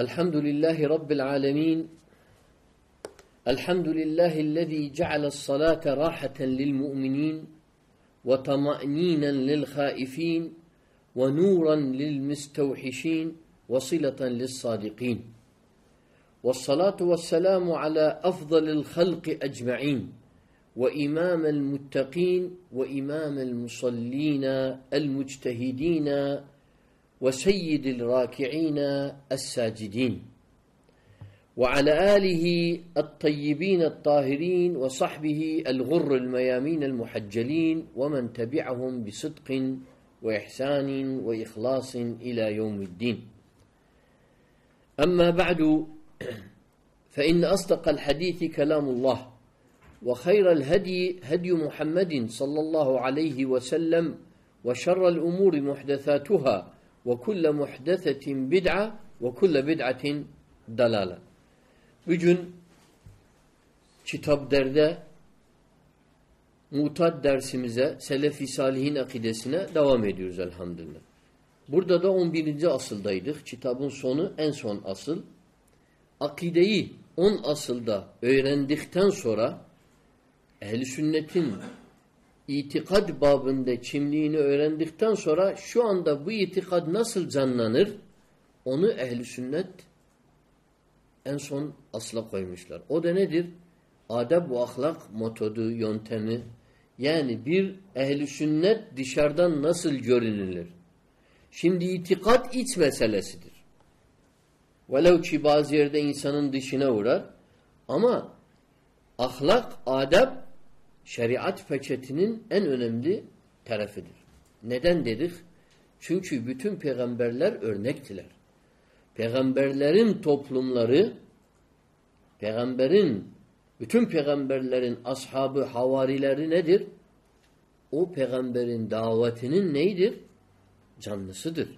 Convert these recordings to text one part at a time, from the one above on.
الحمد لله رب العالمين الحمد لله الذي جعل الصلاة راحة للمؤمنين وطمأنينا للخائفين ونورا للمستوحشين وصلة للصادقين. والصلاة والسلام على أفضل الخلق أجمعين وإمام المتقين وإمام المصلين المجتهدين وسيد الراكعين الساجدين. وعلى آله الطيبين الطاهرين وصحبه الغر الميامين المحجلين ومن تبعهم بصدق وإحسان وإخلاص إلى يوم الدين. أما بعد فإن أصدق الحديث كلام الله وخير الهدي هدي محمد صلى الله عليه وسلم وشر الأمور محدثاتها ve kulle muhdesetin bid'a ve kulle bid'atin dalala. Bugün kitap derde mutat dersimize, selefi salihin akidesine devam ediyoruz elhamdülillah. Burada da 11. asıldaydık. Kitabın sonu en son asıl. Akideyi 10 asılda öğrendikten sonra ehli sünnetin itikad babında kimliğini öğrendikten sonra şu anda bu itikad nasıl canlanır? Onu ehli sünnet en son asla koymuşlar. O da nedir? Adab ve ahlak metodu, yöntemi. Yani bir ehli sünnet dışarıdan nasıl görünülür? Şimdi itikat iç meselesidir. Velev ki bazı yerde insanın dışına uğrar ama ahlak, adab şeriat peçetinin en önemli tarafıdır. Neden dedik? Çünkü bütün peygamberler örnektiler. Peygamberlerin toplumları, peygamberin, bütün peygamberlerin ashabı, havarileri nedir? O peygamberin davetinin neydir? Canlısıdır.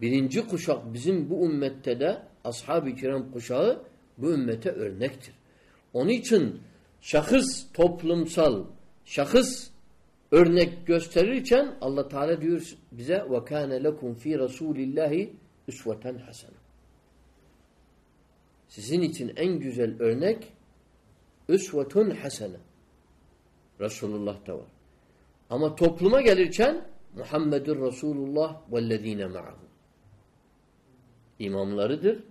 Birinci kuşak bizim bu ümmette de ashab-ı kiram kuşağı bu ümmete örnektir. Onun için şahıs toplumsal, şahıs örnek gösterirken Allah Teala diyor bize ve kana lekum fi rasulillahi usveten hasene. Sizin için en güzel örnek üsvetun hasene. Resulullah'ta var. Ama topluma gelirken Muhammedur Resulullah vellezine ma'ahu. İmamlarıdır.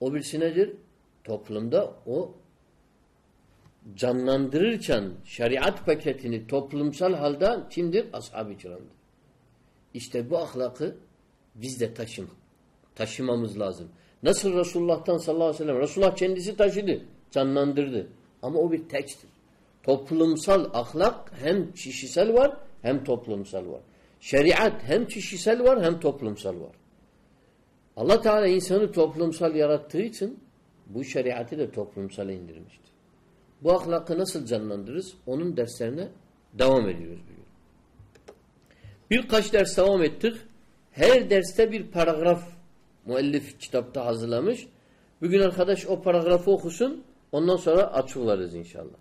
O birisi nedir? Toplumda o canlandırırken şeriat paketini toplumsal halde kimdir? Ashab-ı kiramdır. İşte bu ahlakı biz de taşım, taşımamız lazım. Nasıl Resulullah'tan sallallahu aleyhi ve sellem? Resulullah kendisi taşıdı, canlandırdı. Ama o bir teksttir. Toplumsal ahlak hem kişisel var hem toplumsal var. Şeriat hem kişisel var hem toplumsal var. Allah Teala insanı toplumsal yarattığı için bu şeriatı da toplumsal indirmiştir. Bu ahlakı nasıl canlandırırız? Onun derslerine devam ediyoruz. Bugün. Birkaç ders devam ettik. Her derste bir paragraf müellif kitapta hazırlamış. Bugün arkadaş o paragrafı okusun. Ondan sonra açıklarız inşallah.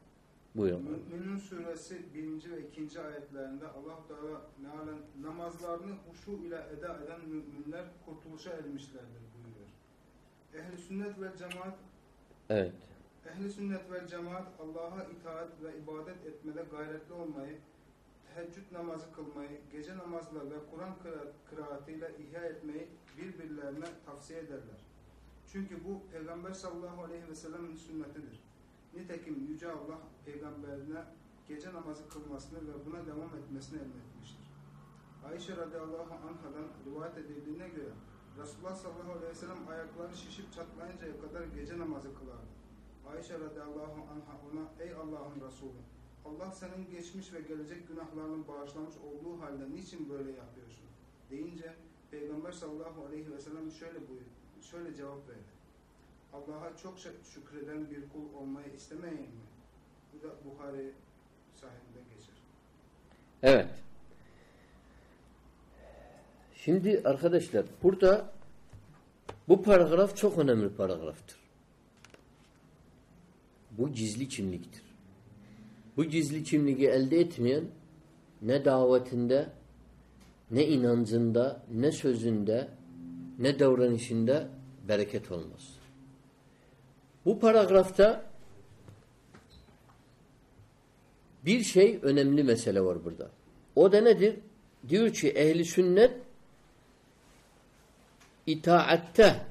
Buyurun. Mü'minun suresi 1. ve 2. ayetlerinde Allah Teala namazlarını huşu ile eda eden müminler kurtuluşa ermişlerdir buyuruyor. Ehli sünnet ve cemaat Evet. Ehli sünnet ve cemaat Allah'a itaat ve ibadet etmede gayretli olmayı, teheccüd namazı kılmayı, gece namazlarla Kur'an kıra kıraatıyla ihya etmeyi birbirlerine tavsiye ederler. Çünkü bu Peygamber sallallahu aleyhi ve sellem'in sünnetidir. Nitekim Yüce Allah peygamberine gece namazı kılmasını ve buna devam etmesini emretmiştir. Ayşe radıyallahu anhadan rivayet edildiğine göre Resulullah sallallahu aleyhi ve sellem ayakları şişip çatlayıncaya kadar gece namazı kılardı. Ayşe radıyallahu anha ona ey Allah'ın Resulü Allah senin geçmiş ve gelecek günahlarını bağışlamış olduğu halde niçin böyle yapıyorsun? Deyince Peygamber sallallahu aleyhi ve sellem şöyle buyur, şöyle cevap verdi. Allah'a çok şük- şükreden bir kul olmayı istemeyeyim mi? Bu da Buhari sahibinde geçer. Evet. Şimdi arkadaşlar burada bu paragraf çok önemli paragraftır. Bu gizli kimliktir. Bu gizli kimliği elde etmeyen ne davetinde, ne inancında, ne sözünde, ne davranışında bereket olmaz. Bu paragrafta bir şey önemli mesele var burada. O da nedir? Diyor ki ehli sünnet itaatte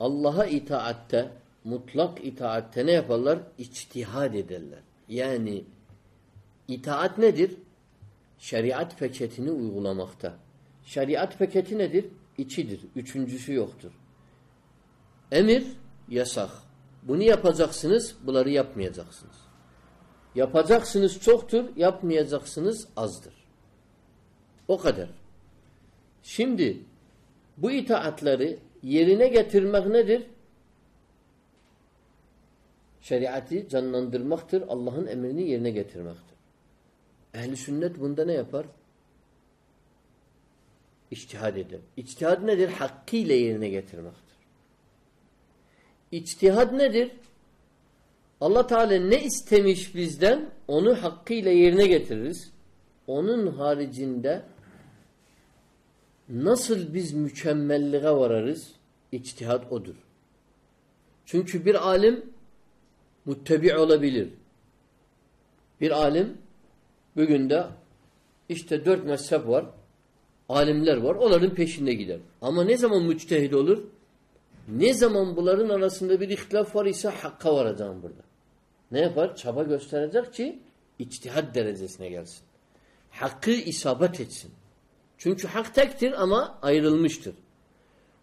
Allah'a itaatte mutlak itaatte ne yaparlar? İçtihad ederler. Yani itaat nedir? Şeriat paketini uygulamakta. Şeriat paketi nedir? İçidir. Üçüncüsü yoktur. Emir, yasak. Bunu yapacaksınız, bunları yapmayacaksınız. Yapacaksınız çoktur, yapmayacaksınız azdır. O kadar. Şimdi bu itaatları yerine getirmek nedir? Şeriatı canlandırmaktır, Allah'ın emrini yerine getirmektir. Ehli sünnet bunda ne yapar? İçtihad eder. İçtihad nedir? Hakkıyla yerine getirmektir. İçtihad nedir? Allah Teala ne istemiş bizden onu hakkıyla yerine getiririz. Onun haricinde nasıl biz mükemmelliğe vararız? İçtihad odur. Çünkü bir alim muttebi olabilir. Bir alim bugün de işte dört mezhep var. Alimler var. Onların peşinde gider. Ama ne zaman müçtehid olur? Ne zaman bunların arasında bir ihtilaf var ise hakka varacağım burada. Ne yapar? Çaba gösterecek ki içtihad derecesine gelsin. Hakkı isabet etsin. Çünkü hak tektir ama ayrılmıştır.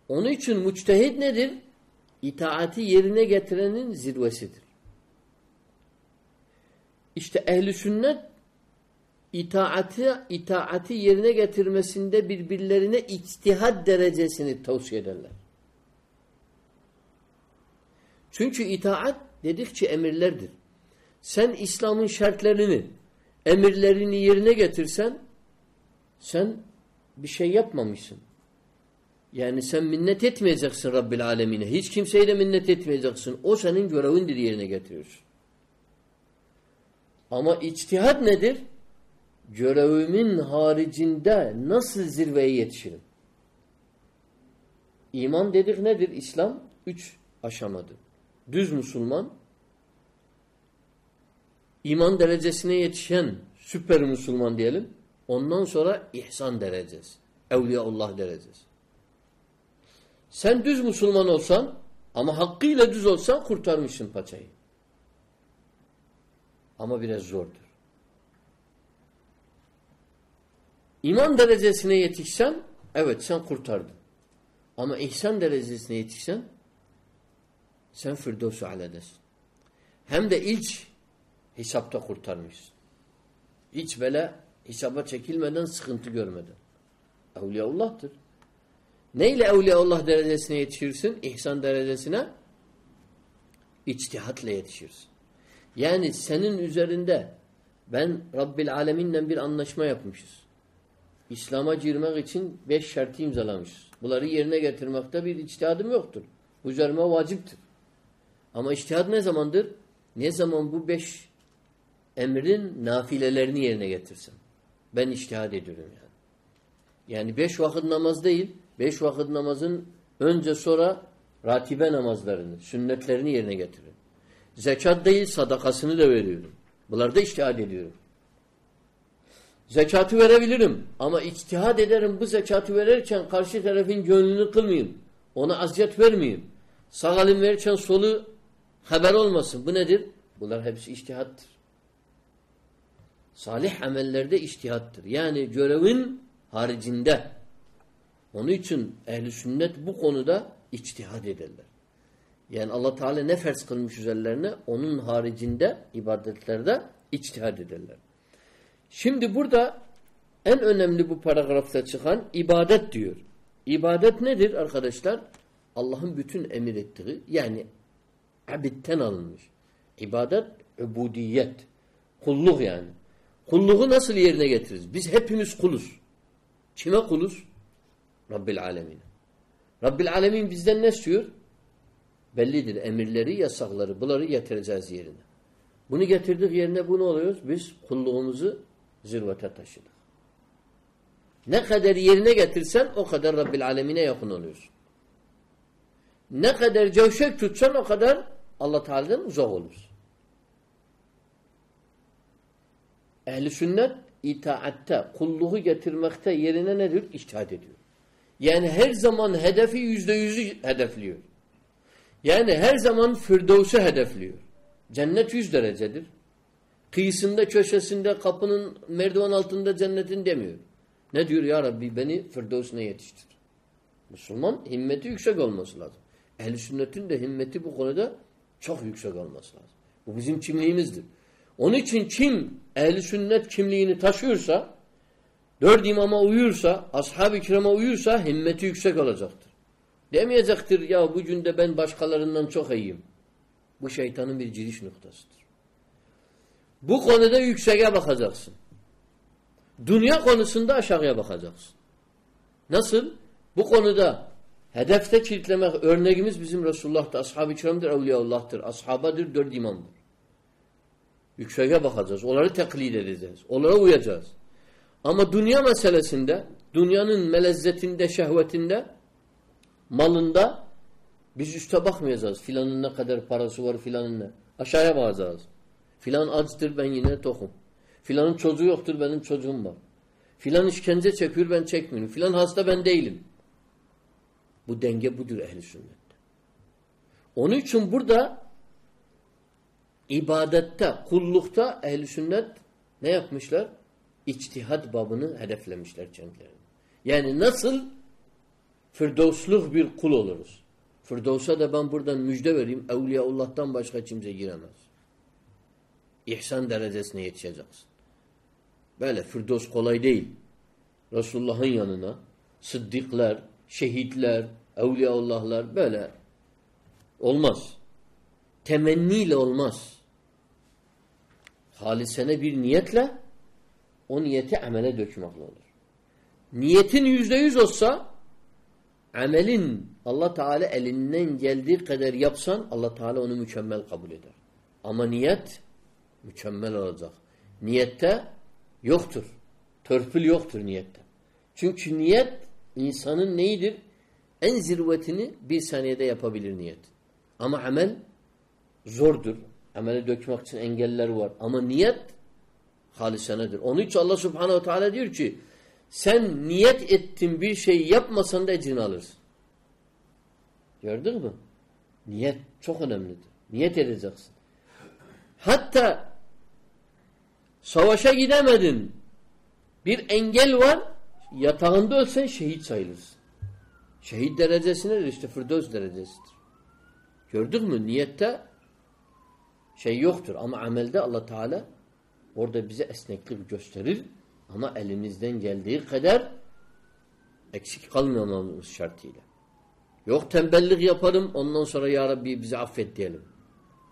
Onun için müçtehid nedir? İtaati yerine getirenin zirvesidir. İşte ehli sünnet itaati, itaati yerine getirmesinde birbirlerine içtihad derecesini tavsiye ederler. Çünkü itaat dedikçe emirlerdir. Sen İslam'ın şartlarını, emirlerini yerine getirsen sen bir şey yapmamışsın. Yani sen minnet etmeyeceksin Rabbil Alemine. Hiç kimseye de minnet etmeyeceksin. O senin görevindir yerine getiriyorsun. Ama içtihad nedir? Görevimin haricinde nasıl zirveye yetişirim? İman dedik nedir? İslam üç aşamadır. Düz Müslüman, iman derecesine yetişen süper Müslüman diyelim. Ondan sonra ihsan derecesi. Evliyaullah derecesi. Sen düz Müslüman olsan ama hakkıyla düz olsan kurtarmışsın paçayı. Ama biraz zordur. İman derecesine yetişsen evet sen kurtardın. Ama ihsan derecesine yetişsen sen Firdevs-i Ale'desin. Hem de ilk hesapta kurtarmışsın. Hiç böyle hesaba çekilmeden, sıkıntı görmeden. Evliyaullah'tır. Neyle Evliyaullah derecesine yetişirsin? İhsan derecesine içtihatla yetişirsin. Yani senin üzerinde ben Rabbil Alemin'le bir anlaşma yapmışız. İslam'a girmek için beş şartı imzalamışız. Bunları yerine getirmekte bir içtihadım yoktur. Bu üzerime vaciptir. Ama içtihad ne zamandır? Ne zaman bu beş emrin nafilelerini yerine getirsem. Ben içtihad ediyorum yani. Yani beş vakit namaz değil, beş vakit namazın önce sonra ratibe namazlarını, sünnetlerini yerine getiririm. Zekat değil, sadakasını da veriyorum. Bunlarda içtihad ediyorum. Zekatı verebilirim ama içtihad ederim bu zekatı verirken karşı tarafın gönlünü kılmayayım. Ona aziyet vermeyeyim. Sağ elim verirken solu haber olmasın. Bu nedir? Bunlar hepsi içtihattır. Salih amellerde içtihattır. Yani görevin haricinde. Onun için ehli sünnet bu konuda içtihad ederler. Yani Allah Teala ne farz kılmış üzerlerine onun haricinde ibadetlerde İçtihad ederler. Şimdi burada en önemli bu paragrafta çıkan ibadet diyor. İbadet nedir arkadaşlar? Allah'ın bütün emir ettiği yani abitten alınmış. İbadet, ubudiyet. Kulluk yani. Kulluğu nasıl yerine getiririz? Biz hepimiz kuluz. Kime kuluz? Rabbil alemin. Rabbil alemin bizden ne istiyor? Bellidir. Emirleri, yasakları, bunları getireceğiz yerine. Bunu getirdik yerine bu ne oluyoruz? Biz kulluğumuzu zirvete taşıdık. Ne kadar yerine getirsen o kadar Rabbil alemine yakın oluyorsun. Ne kadar cevşek tutsan o kadar Allah Teala'dan uzak olursun. Ehli sünnet itaatte, kulluğu getirmekte yerine nedir? İçtihat ediyor. Yani her zaman hedefi yüzde yüzü hedefliyor. Yani her zaman Firdevs'ü hedefliyor. Cennet yüz derecedir. Kıyısında, köşesinde, kapının merdiven altında cennetin demiyor. Ne diyor? Ya Rabbi beni Firdevs'üne yetiştir. Müslüman himmeti yüksek olması lazım. Ehl-i sünnetin de himmeti bu konuda çok yüksek olması lazım. Bu bizim kimliğimizdir. Onun için kim ehli sünnet kimliğini taşıyorsa, dört imama uyursa, ashab-ı kirama uyursa himmeti yüksek olacaktır. Demeyecektir ya bu günde ben başkalarından çok iyiyim. Bu şeytanın bir giriş noktasıdır. Bu konuda yükseğe bakacaksın. Dünya konusunda aşağıya bakacaksın. Nasıl? Bu konuda hedefte kilitlemek örneğimiz bizim Resulullah'tır. Ashab-ı kiramdır, evliyaullah'tır. Ashabadır, dört imamdır. Yükseğe bakacağız. Onları taklit edeceğiz. Onlara uyacağız. Ama dünya meselesinde, dünyanın melezzetinde, şehvetinde, malında biz üste bakmayacağız. Filanın ne kadar parası var, filanın ne. Aşağıya bakacağız. Filan açtır, ben yine tokum. Filanın çocuğu yoktur, benim çocuğum var. Filan işkence çekiyor, ben çekmiyorum. Filan hasta, ben değilim. Bu denge budur ehli sünnette. Onun için burada ibadette, kullukta ehli sünnet ne yapmışlar? İçtihad babını hedeflemişler kendilerini. Yani nasıl firdevsluk bir kul oluruz? Firdevs'a da ben buradan müjde vereyim. Evliyaullah'tan başka kimse giremez. İhsan derecesine yetişeceksin. Böyle Firdevs kolay değil. Resulullah'ın yanına sıddıklar, şehitler, evliyaullahlar böyle olmaz. Temenniyle olmaz. Halisene bir niyetle o niyeti amele dökmekle olur. Niyetin yüzde yüz olsa amelin Allah Teala elinden geldiği kadar yapsan Allah Teala onu mükemmel kabul eder. Ama niyet mükemmel olacak. Niyette yoktur. Törpül yoktur niyette. Çünkü niyet insanın neyidir? En zirvetini bir saniyede yapabilir niyet. Ama amel zordur. Amele dökmek için engeller var. Ama niyet halisenedir. Onun için Allah subhanehu teala diyor ki sen niyet ettin bir şey yapmasan da ecrini alırsın. Gördün mü? Niyet çok önemlidir. Niyet edeceksin. Hatta savaşa gidemedin. Bir engel var. Yatağında ölsen şehit sayılırsın. Şehit derecesi nedir? İşte Firdevs derecesidir. Gördük mü? Niyette şey yoktur. Ama amelde Allah Teala orada bize esneklik gösterir. Ama elimizden geldiği kadar eksik kalmamamız şartıyla. Yok tembellik yaparım ondan sonra Ya Rabbi bizi affet diyelim.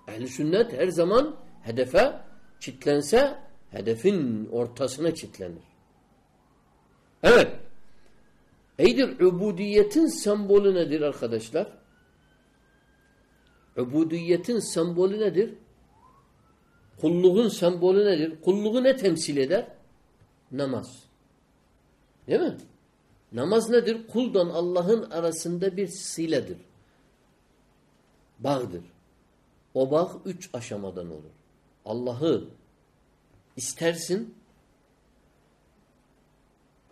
Ehli sünnet her zaman hedefe çitlense hedefin ortasına çitlenir. Evet. Eydir ubudiyetin sembolü nedir arkadaşlar? Ubudiyetin sembolü nedir? Kulluğun sembolü nedir? Kulluğu ne temsil eder? Namaz. Değil mi? Namaz nedir? Kuldan Allah'ın arasında bir siledir. Bağdır. O bağ üç aşamadan olur. Allah'ı istersin,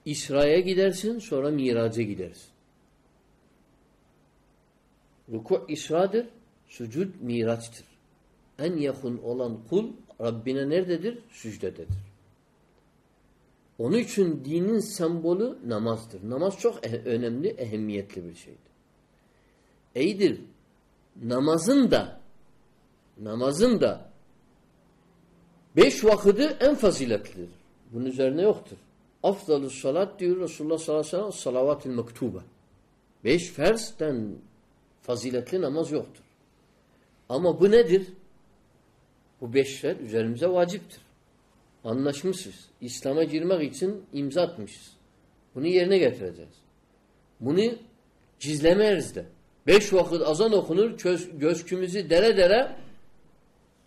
İsra'ya gidersin, sonra miraca gidersin. Ruku İsra'dır, sucud miraçtır. En yakın olan kul Rabbine nerededir? Sücdededir. Onun için dinin sembolü namazdır. Namaz çok eh önemli, ehemmiyetli bir şeydir. İyidir. Namazın da namazın da Beş vakıdı en faziletlidir. Bunun üzerine yoktur. Afdalü salat diyor Resulullah sallallahu aleyhi ve sellem salavatil mektuba. Beş ferzden faziletli namaz yoktur. Ama bu nedir? Bu beş fer üzerimize vaciptir. Anlaşmışız. İslam'a girmek için imza atmışız. Bunu yerine getireceğiz. Bunu gizlemeyiz de. Beş vakit azan okunur, köz, gözkümüzü dere dere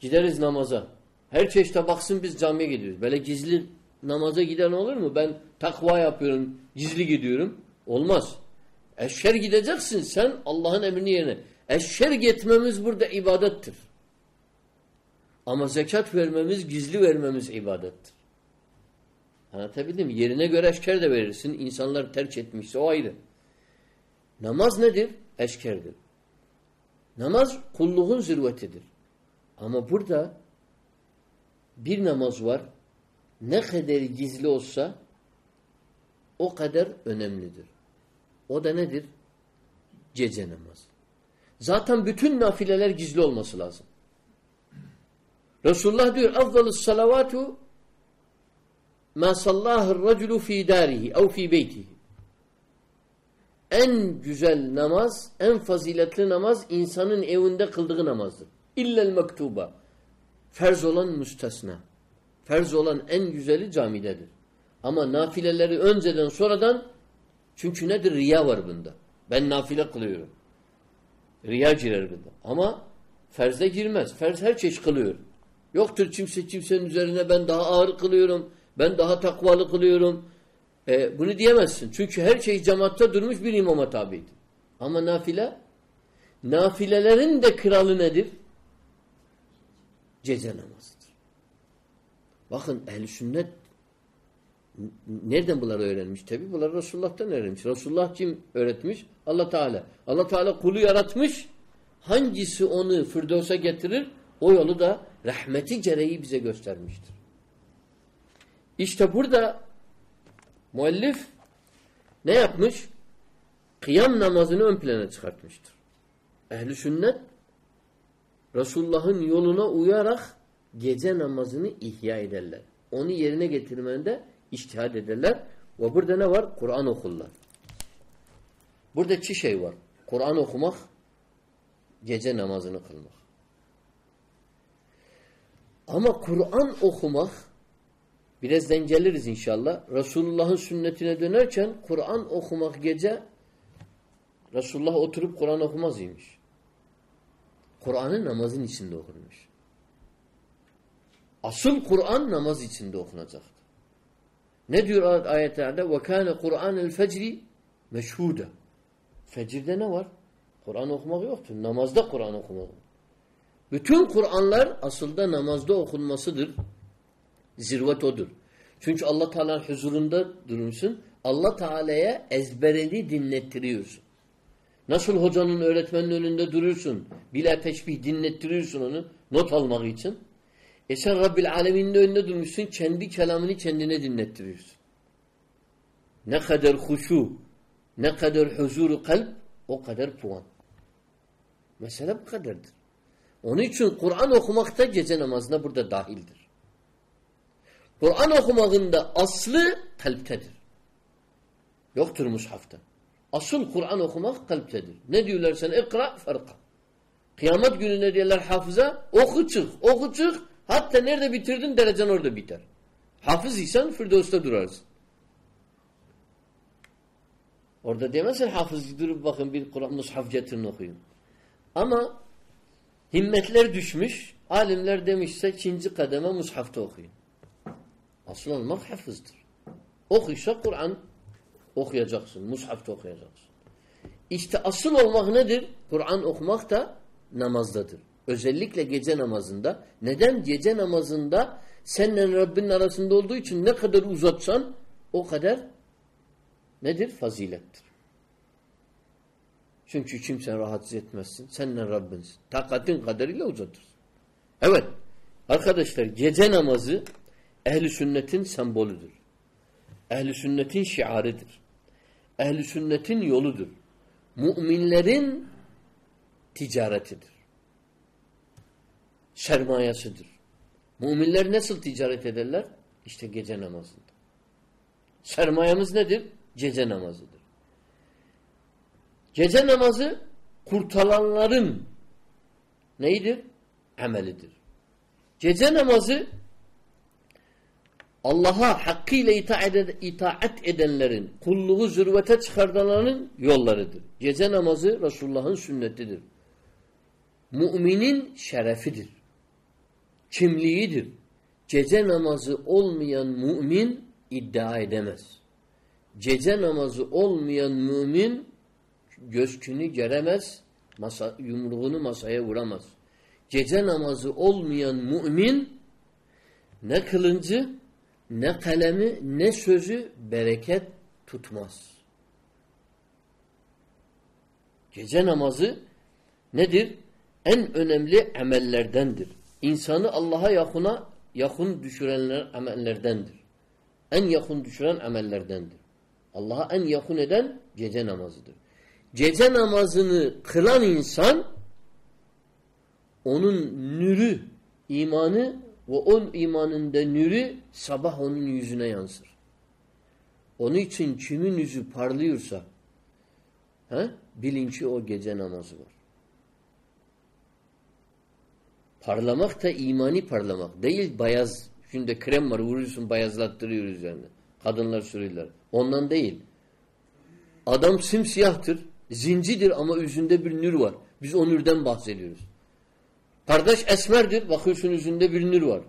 gideriz namaza. Her çeşite baksın biz camiye gidiyoruz. Böyle gizli namaza giden olur mu? Ben takva yapıyorum, gizli gidiyorum. Olmaz. Eşşer gideceksin sen Allah'ın emrini yerine. Eşşer gitmemiz burada ibadettir. Ama zekat vermemiz, gizli vermemiz ibadettir. Anlatabildim mi? Yerine göre eşker de verirsin. İnsanlar terk etmişse o ayrı. Namaz nedir? Eşkerdir. Namaz kulluğun zirvetidir. Ama burada bir namaz var. Ne kadar gizli olsa o kadar önemlidir. O da nedir? Gece namazı. Zaten bütün nafileler gizli olması lazım. Resulullah diyor afdalus salavatu ma sallahur raculu fi darihi ev fi beytihi. En güzel namaz, en faziletli namaz insanın evinde kıldığı namazdır. İllel mektuba. Ferz olan müstesna. Ferz olan en güzeli camidedir. Ama nafileleri önceden sonradan çünkü nedir? Riya var bunda. Ben nafile kılıyorum. Riya girer bunda. Ama ferze girmez. Ferz her çeşit kılıyor. Yoktur kimse kimsenin üzerine ben daha ağır kılıyorum. Ben daha takvalı kılıyorum. E, bunu diyemezsin. Çünkü her şey cemaatte durmuş bir imama tabidir. Ama nafile nafilelerin de kralı nedir? Gece namazıdır. Bakın ehl sünnet nereden bunları öğrenmiş? Tabi bunları Resulullah'tan öğrenmiş. Resulullah kim öğretmiş? Allah Teala. Allah Teala kulu yaratmış. Hangisi onu Firdevs'e getirir? O yolu da rahmeti gereği bize göstermiştir. İşte burada müellif ne yapmış? Kıyam namazını ön plana çıkartmıştır. Ehli sünnet Resulullah'ın yoluna uyarak gece namazını ihya ederler. Onu yerine getirmende iştihad ederler. Ve burada ne var? Kur'an okurlar. Burada iki şey var. Kur'an okumak, gece namazını kılmak. Ama Kur'an okumak birazdan geliriz inşallah. Resulullah'ın sünnetine dönerken Kur'an okumak gece Resulullah oturup Kur'an okumaz imiş. Kur'an'ı namazın içinde okurmuş. Asıl Kur'an namaz içinde okunacaktır. Ne diyor ayetlerde? وَكَانَ قُرْآنَ الْفَجْرِ meşhuda. Fecirde ne var? Kur'an okumak yoktur. Namazda Kur'an okumak. Bütün Kur'anlar aslında namazda okunmasıdır. Zirvet odur. Çünkü Allah Teala'nın huzurunda durursun. Allah Teala'ya ezbereli dinlettiriyorsun. Nasıl hocanın öğretmenin önünde durursun. Bila teşbih dinlettiriyorsun onu. Not almak için. E sen Rabbil Alemin'in önünde durmuşsun. Kendi kelamını kendine dinlettiriyorsun. Ne kadar huşu, ne kadar huzuru kalp, o kadar puan. Mesela bu kadardır. Onun için Kur'an okumak da gece namazına burada dahildir. Kur'an okumanın da aslı kalptedir. Yoktur mushafta. Asıl Kur'an okumak kalptedir. Ne diyorlar sen? İkra farka. Kıyamet günü ne diyorlar hafıza? Oku çık, oku çık. Hatta nerede bitirdin derecen orada biter. Hafız isen Firdevs'te durarsın. Orada demezsin hafız durup bakın bir Kur'an mushaf getirin okuyun. Ama himmetler düşmüş. Alimler demişse ikinci kademe mushafta okuyun. Asıl olmak hafızdır. Okuysa Kur'an okuyacaksın. Mushafta okuyacaksın. İşte asıl olmak nedir? Kur'an okumak da namazdadır. Özellikle gece namazında. Neden? Gece namazında seninle Rabbinin arasında olduğu için ne kadar uzatsan o kadar nedir? Fazilettir. Çünkü kimsen rahatsız etmezsin. Seninle Rabbinsin. Takatin kadarıyla uzatırsın. Evet. Arkadaşlar gece namazı ehli sünnetin sembolüdür. Ehli sünnetin şiarıdır. Ehli sünnetin yoludur. Müminlerin ticaretidir sermayesidir. Müminler nasıl ticaret ederler? İşte gece namazında. Sermayemiz nedir? Gece namazıdır. Gece namazı kurtulanların neydir? Amelidir. Gece namazı Allah'a hakkıyla itaat edenlerin, kulluğu zürvete çıkardanların yollarıdır. Gece namazı Resulullah'ın sünnetidir. Müminin şerefidir. Kimliğidir. Gece namazı olmayan mümin iddia edemez. Gece namazı olmayan mümin gözkünü göremez, masa, yumruğunu masaya vuramaz. Gece namazı olmayan mümin ne kılıncı, ne kalemi, ne sözü bereket tutmaz. Gece namazı nedir? En önemli amellerdendir. İnsanı Allah'a yakına yakın düşürenler amellerdendir. En yakın düşüren amellerdendir. Allah'a en yakın eden gece namazıdır. Gece namazını kılan insan onun nürü, imanı ve on imanında nürü sabah onun yüzüne yansır. Onun için kimin yüzü parlıyorsa he, bilinci o gece namazı var. Parlamak da imani parlamak. Değil bayaz. Şimdi krem var vuruyorsun bayazlattırıyor üzerine. Kadınlar sürüyorlar. Ondan değil. Adam simsiyahtır. Zincidir ama yüzünde bir nür var. Biz o nürden bahsediyoruz. Kardeş esmerdir. Bakıyorsun yüzünde bir nür var.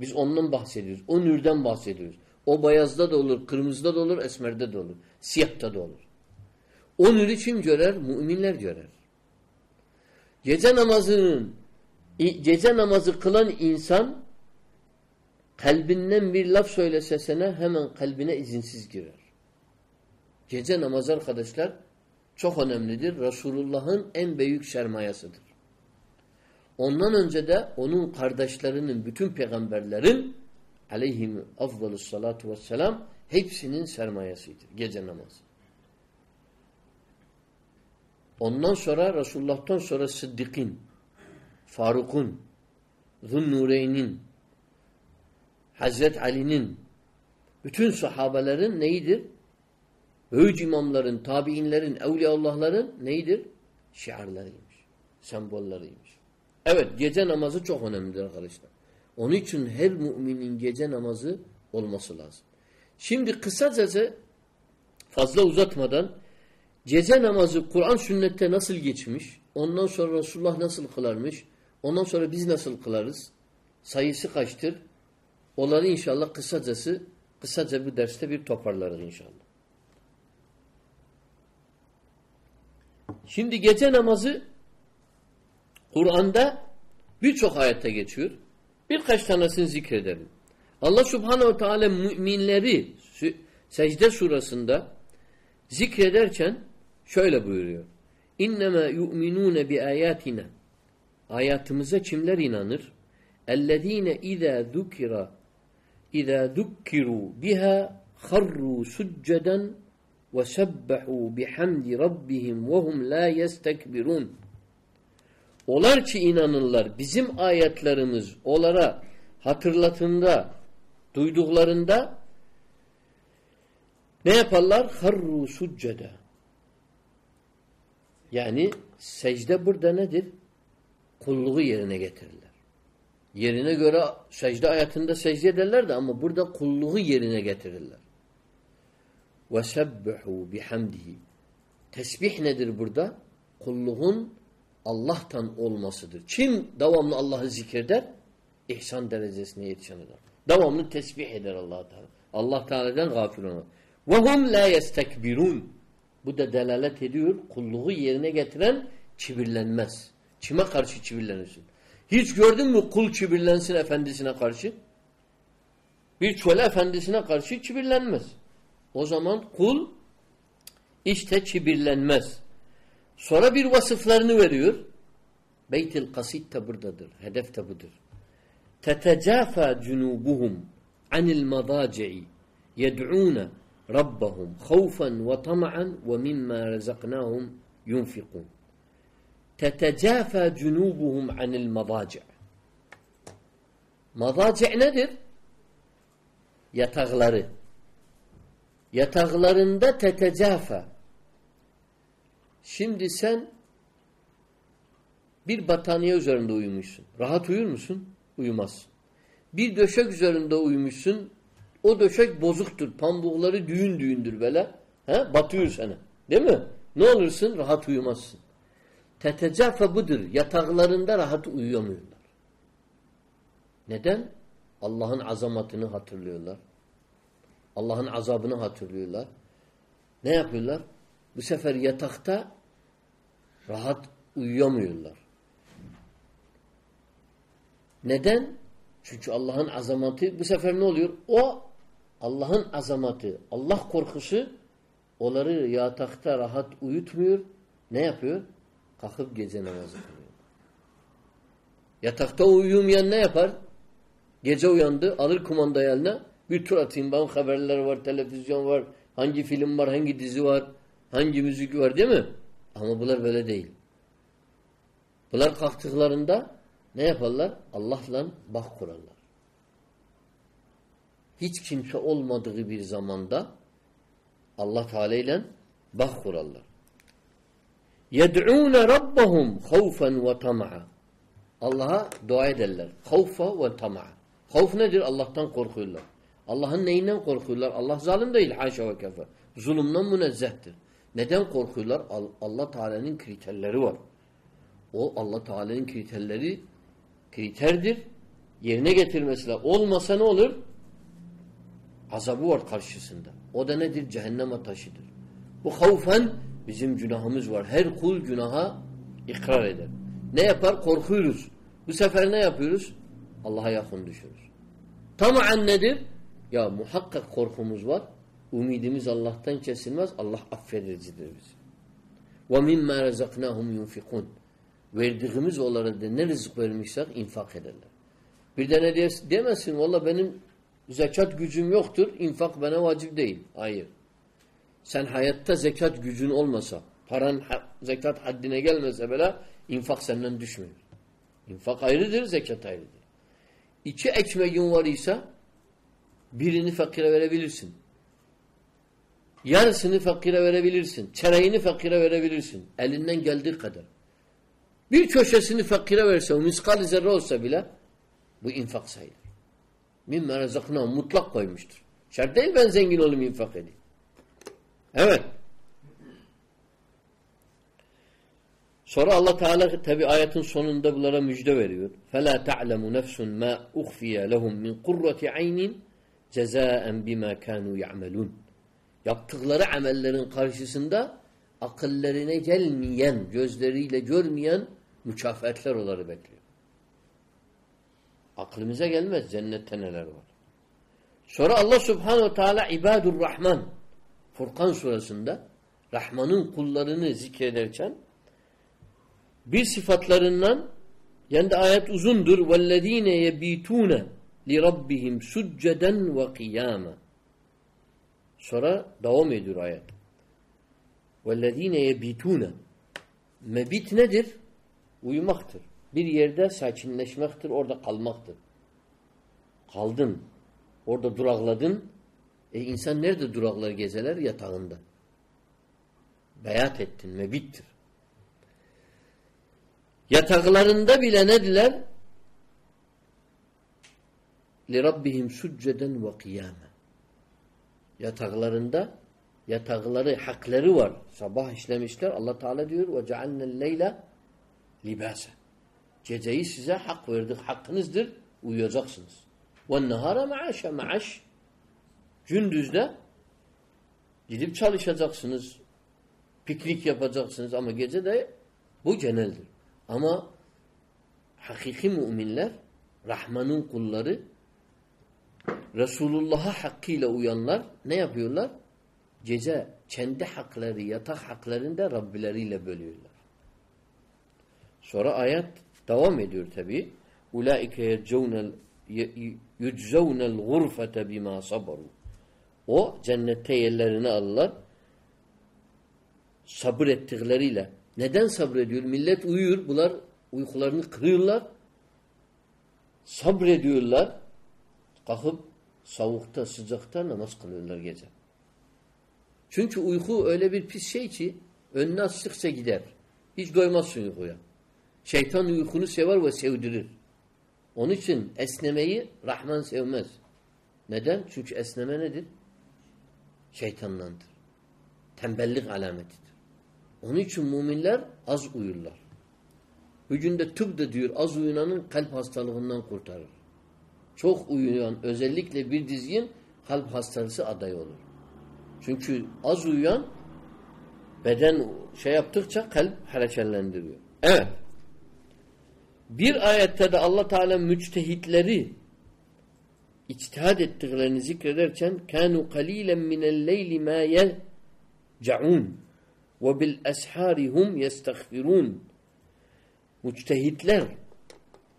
Biz ondan bahsediyoruz. O nürden bahsediyoruz. O beyazda da olur, kırmızıda da olur, esmerde de olur. Siyahta da olur. O nürü kim görer? Müminler görer. Gece namazının gece namazı kılan insan kalbinden bir laf söylese sana hemen kalbine izinsiz girer. Gece namazı arkadaşlar çok önemlidir. Resulullah'ın en büyük sermayasıdır. Ondan önce de onun kardeşlerinin, bütün peygamberlerin aleyhim afdalus salatu vesselam hepsinin sermayesidir. Gece namazı. Ondan sonra Resulullah'tan sonra Sıddık'ın, Faruk'un, Zunnureyn'in, Hazret Ali'nin, bütün sahabelerin neyidir? Büyük imamların, tabiinlerin, evliyaullahların neyidir? Şiarlarıymış, sembollarıymış. Evet, gece namazı çok önemlidir arkadaşlar. Onun için her müminin gece namazı olması lazım. Şimdi kısacası fazla uzatmadan gece namazı Kur'an sünnette nasıl geçmiş? Ondan sonra Resulullah nasıl kılarmış? Ondan sonra biz nasıl kılarız? Sayısı kaçtır? Onları inşallah kısacası kısaca bir derste bir toparlarız inşallah. Şimdi gece namazı Kur'an'da birçok ayette geçiyor. Birkaç tanesini zikredelim. Allah subhanehu teala müminleri secde surasında zikrederken şöyle buyuruyor. İnnemâ yu'minûne bi ayatina. Hayatımıza kimler inanır? Ellezîne izâ zukira izâ zukkiru biha harru succeden وَسَبَّحُوا بِحَمْدِ رَبِّهِمْ وَهُمْ لَا يَسْتَكْبِرُونَ Olar ki inanırlar bizim ayetlerimiz onlara hatırlatında duyduklarında ne yaparlar? Harru succede. Yani secde burada nedir? Kulluğu yerine getirirler. Yerine göre secde ayetinde secde ederler de ama burada kulluğu yerine getirirler. وَسَبِّحُوا بِحَمْدِهِ Tesbih nedir burada? Kulluğun Allah'tan olmasıdır. Kim devamlı Allah'ı zikreder? İhsan derecesine yetişen adam. Devamlı tesbih eder allah Teala. Allah Teala'dan gafil olmaz. وَهُمْ لَا يَسْتَكْبِرُونَ Bu da delalet ediyor. Kulluğu yerine getiren çibirlenmez. Kime karşı çibirlenirsin? Hiç gördün mü kul çibirlensin efendisine karşı? Bir çöle efendisine karşı çibirlenmez. O zaman kul işte çibirlenmez. Sonra bir vasıflarını veriyor. Beytil kasid de buradadır. Hedef de budur. Tetecafa cunubuhum anil madaci'i yed'ûne rabbahum havfen ve tama'an ve mimma rezaknahum yunfikun. Tetecafa cunubuhum anil madaci' Madaci nedir? Yatakları. Yataklarında tetecafa. Şimdi sen bir battaniye üzerinde uyumuşsun. Rahat uyur musun? Uyumazsın. Bir döşek üzerinde uyumuşsun. O döşek bozuktur. Pambukları düğün düğündür böyle. He? Batıyor sana. Değil mi? Ne olursun? Rahat uyumazsın. Tetecafa budur. Yataklarında rahat uyuyamıyorlar. Neden? Allah'ın azamatını hatırlıyorlar. Allah'ın azabını hatırlıyorlar. Ne yapıyorlar? Bu sefer yatakta rahat uyuyamıyorlar. Neden? Çünkü Allah'ın azamatı bu sefer ne oluyor? O Allah'ın azamatı, Allah korkusu onları yatakta rahat uyutmuyor. Ne yapıyor? Kalkıp gece namazı kılıyor. Yatakta uyumayan ne yapar? Gece uyandı, alır kumandayı eline, bir tur atayım. Ben haberler var, televizyon var, hangi film var, hangi dizi var, hangi müzik var değil mi? Ama bunlar böyle değil. Bunlar kalktıklarında ne yaparlar? Allah'la bak kurarlar. Hiç kimse olmadığı bir zamanda Allah Teala ile bak kurarlar. يَدْعُونَ رَبَّهُمْ خَوْفًا وَطَمَعًا Allah'a dua ederler. Havfa ve tama'a. Havf nedir? Allah'tan korkuyorlar. Allah'ın neyinden korkuyorlar? Allah zalim değil. Haşa ve kefe. Zulümden münezzehtir. Neden korkuyorlar? Allah Teala'nın kriterleri var. O Allah Teala'nın kriterleri kriterdir. Yerine getirmesiyle olmasa ne olur? Azabı var karşısında. O da nedir? Cehennem ateşidir. Bu havfen bizim günahımız var. Her kul günaha ikrar eder. Ne yapar? Korkuyoruz. Bu sefer ne yapıyoruz? Allah'a yakın düşürüz. Tamamen nedir? Ya muhakkak korkumuz var. Umidimiz Allah'tan kesilmez. Allah affedicidir bizi. وَمِمَّا رَزَقْنَاهُمْ يُنْفِقُونَ Verdiğimiz olarak da ne rızık vermişsek infak ederler. Bir de ne dersin? Demesin valla benim zekat gücüm yoktur. İnfak bana vacip değil. Hayır. Sen hayatta zekat gücün olmasa, paran ha zekat haddine gelmese böyle infak senden düşmüyor. İnfak ayrıdır, zekat ayrıdır. İki ekmeğin var ise birini fakire verebilirsin. Yarısını fakire verebilirsin. Çereğini fakire verebilirsin. Elinden geldiği kadar. Bir köşesini fakire verse, o miskal zerre olsa bile bu infak sayılır. Mimme rezakna mutlak koymuştur. Şart değil ben zengin olayım infak edeyim. Evet. Sonra Allah Teala tabi ayetin sonunda bunlara müjde veriyor. فَلَا تَعْلَمُ نَفْسٌ مَا اُخْفِيَ لَهُمْ مِنْ قُرَّةِ عَيْنٍ cezaen bima kanu ya'melun. Yaptıkları amellerin karşısında akıllarına gelmeyen, gözleriyle görmeyen mükafatlar onları bekliyor. Aklımıza gelmez cennette neler var. Sonra Allah subhanehu teala ibadur rahman Furkan suresinde Rahman'ın kullarını zikrederken bir sıfatlarından yani ayet uzundur. وَالَّذ۪ينَ يَب۪يتُونَ لِرَبِّهِمْ سُجَّدًا وَقِيَامًا Sonra devam ediyor ayet. وَالَّذ۪ينَ يَب۪يتُونَ Mebit nedir? Uyumaktır. Bir yerde sakinleşmektir, orada kalmaktır. Kaldın, orada durakladın. E insan nerede duraklar gezeler? Yatağında. Beyat ettin, mebittir. Yataklarında bile nediler? لِرَبِّهِمْ سُجَّدًا وَقِيَامًا Yataklarında yatakları, hakları var. Sabah işlemişler. Allah Teala diyor وَجَعَلْنَا اللَّيْلَ libasa. Geceyi size hak verdik. Hakkınızdır. Uyuyacaksınız. وَالنَّهَارَ مَعَشَ Maaş gündüzde gidip çalışacaksınız. Piknik yapacaksınız ama gece de bu geneldir. Ama hakiki müminler Rahman'ın kulları Resulullah'a hakkıyla uyanlar ne yapıyorlar? Gece kendi hakları, yatak haklarını da Rabbileriyle bölüyorlar. Sonra ayet devam ediyor tabi. Ulaike yüczevnel gurfete bima sabaru. O cennette yerlerini alırlar. Sabır ettikleriyle. Neden sabrediyor? Millet uyuyor. Bunlar uykularını kırıyorlar. Sabrediyorlar. Kalkıp soğukta, sıcakta namaz kılıyorlar gece. Çünkü uyku öyle bir pis şey ki önüne açtıkça gider. Hiç doymazsın uykuya. Şeytan uykunu sever ve sevdirir. Onun için esnemeyi Rahman sevmez. Neden? Çünkü esneme nedir? Şeytandandır. Tembellik alametidir. Onun için müminler az uyurlar. Bugün de tıp da diyor az uyunanın kalp hastalığından kurtarır. Çok uyuyan özellikle bir dizgin kalp hastalığı aday olur. Çünkü az uyuyan beden şey yaptıkça kalp hareketlendiriyor. Evet. Bir ayette de Allah Teala müçtehitleri içtihad ettiklerini zikrederken kanu qalilan minel leyli ma yehcaun ve bil ashari hum yestagfirun müçtehitler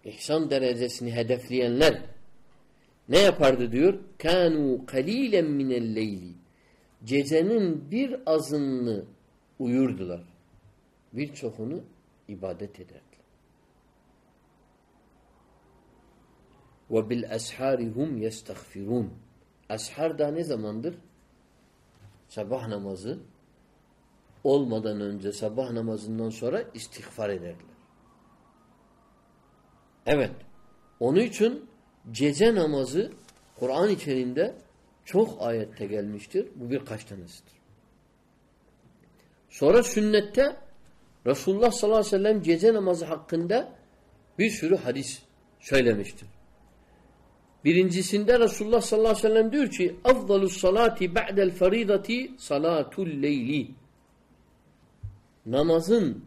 ihsan derecesini hedefleyenler ne yapardı diyor? Kanu qalilan minel leyli gecenin bir azını uyurdular. Birçokunu ibadet ederdiler. Ve bil esharihum yestagfirun. Ashar da ne zamandır? Sabah namazı olmadan önce sabah namazından sonra istiğfar ederler. Evet. Onun için gece namazı Kur'an içerisinde çok ayette gelmiştir. Bu birkaç tanesidir. Sonra sünnette Resulullah sallallahu aleyhi ve sellem gece namazı hakkında bir sürü hadis söylemiştir. Birincisinde Resulullah sallallahu aleyhi ve sellem diyor ki afdalus salati ba'del faridati salatul leyli namazın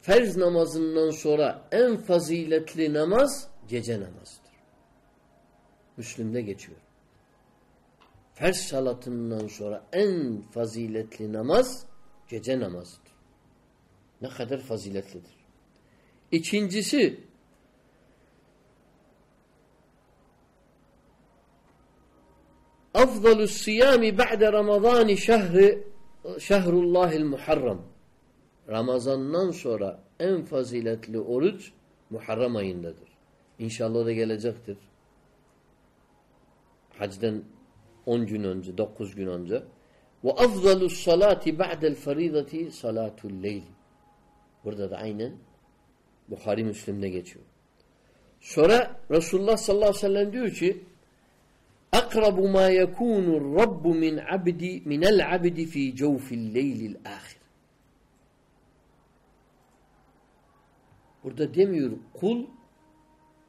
ferz namazından sonra en faziletli namaz gece namazıdır. Müslüm'de geçiyor. Ferz salatından sonra en faziletli namaz gece namazıdır. Ne kadar faziletlidir. İkincisi Afdalü siyami ba'de Ramazani şehri şehrullahil muharram. Ramazandan sonra en faziletli oruç Muharrem ayındadır. İnşallah da gelecektir. Hacden 10 gün önce, 9 gün önce. Ve afdalus salati ba'del faridati salatul leyl. Burada da aynen Bukhari Müslim'de geçiyor. Sonra Resulullah sallallahu aleyhi ve sellem diyor ki akrabu ma yekunu rabbu min abdi minel abdi fi cevfil leylil ahir. Burada demiyor kul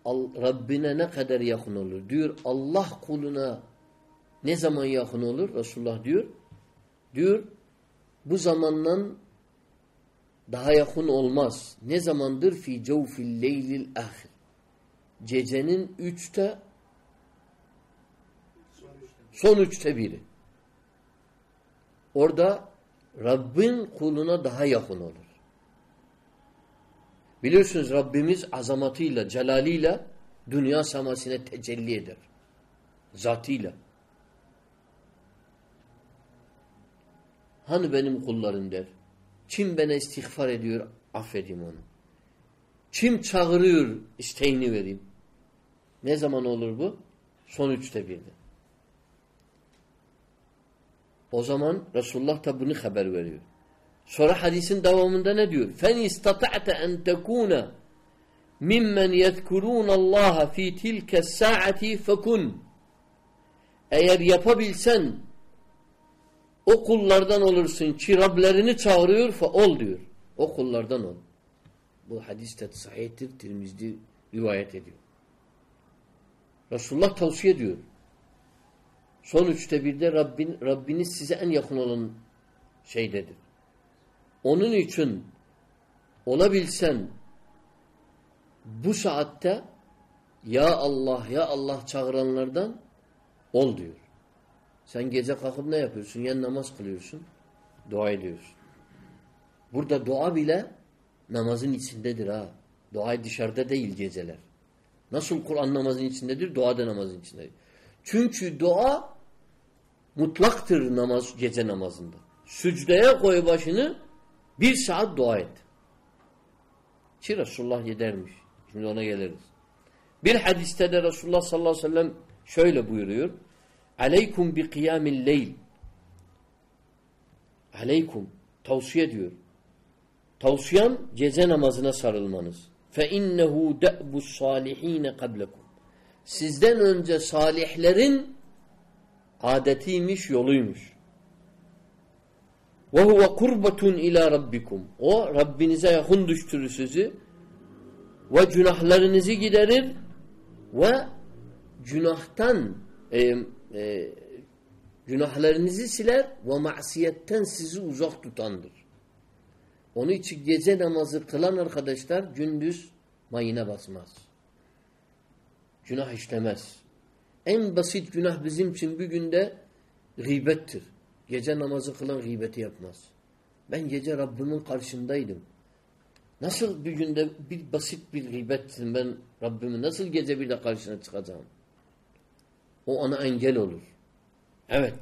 Rabbine ne kadar yakın olur. Diyor Allah kuluna ne zaman yakın olur? Resulullah diyor. Diyor bu zamandan daha yakın olmaz. Ne zamandır? Fi cevfil leylil ahir. Gecenin üçte son üçte biri. Orada Rabbin kuluna daha yakın olur. Biliyorsunuz Rabbimiz azamatıyla, celaliyle dünya semasine tecelli eder. Zatıyla. Hani benim kullarım der. Kim bana istiğfar ediyor, affedeyim onu. Kim çağırıyor, isteğini vereyim. Ne zaman olur bu? Son üçte birde. O zaman Resulullah da bunu haber veriyor. Sonra hadisin devamında ne diyor? Fen istata'te en tekuna mimmen yezkurun Allah fi tilke saati fekun. Eğer yapabilsen o kullardan olursun ki Rablerini çağırıyor fa ol diyor. O kullardan ol. Bu hadis de sahihtir. Tirmizdi rivayet ediyor. Resulullah tavsiye ediyor. Son üçte birde Rabbin, Rabbiniz size en yakın olan şeydedir. Onun için olabilsen bu saatte ya Allah ya Allah çağıranlardan ol diyor. Sen gece kalkıp ne yapıyorsun? Ya namaz kılıyorsun, dua ediyorsun. Burada dua bile namazın içindedir ha. Dua dışarıda değil geceler. Nasıl Kur'an namazın içindedir? Dua da namazın içindedir. Çünkü dua mutlaktır namaz gece namazında. Sücdeye koy başını bir saat dua et. Ki Resulullah yedermiş. Şimdi ona geliriz. Bir hadiste de Resulullah sallallahu aleyhi ve sellem şöyle buyuruyor. Aleykum bi kıyamil leyl. Aleykum. Tavsiye diyor. Tavsiyem gece namazına sarılmanız. Fe innehu de'bu salihine kablekum. Sizden önce salihlerin adetiymiş, yoluymuş. Ve huve kurbetun ila rabbikum. O Rabbinize yakın düştürür sizi ve günahlarınızı giderir ve günahtan e, e, günahlarınızı siler ve masiyetten sizi uzak tutandır. Onun için gece namazı kılan arkadaşlar gündüz mayına basmaz. Günah işlemez. En basit günah bizim için bir günde gıybettir. Gece namazı kılan gıybeti yapmaz. Ben gece Rabbimin karşındaydım. Nasıl bir günde bir basit bir gıybetsin ben Rabbimin nasıl gece bir de karşına çıkacağım? O ona engel olur. Evet.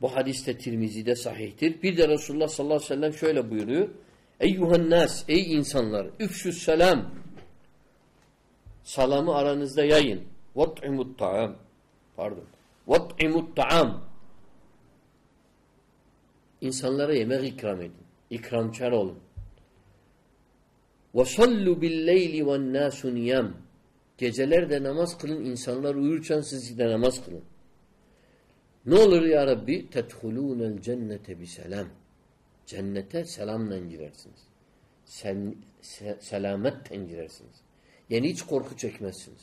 Bu hadiste Tirmizi'de sahihtir. Bir de Resulullah sallallahu aleyhi ve sellem şöyle buyuruyor. Eyyuhen nas, ey insanlar, üfşüs selam. Salamı aranızda yayın. Vat'imut ta'am. Pardon. Vat'imut ta'am. İnsanlara yemek ikram edin. İkramçar olun. وَصَلُّ بِالْلَيْلِ وَالنَّاسُ نِيَمْ Gecelerde namaz kılın, insanlar uyurken siz de namaz kılın. Ne olur ya Rabbi? تَدْخُلُونَ الْجَنَّةَ بِسَلَامٍ Cennete selamla girersiniz. Sen, se, selametten girersiniz. Yani hiç korku çekmezsiniz.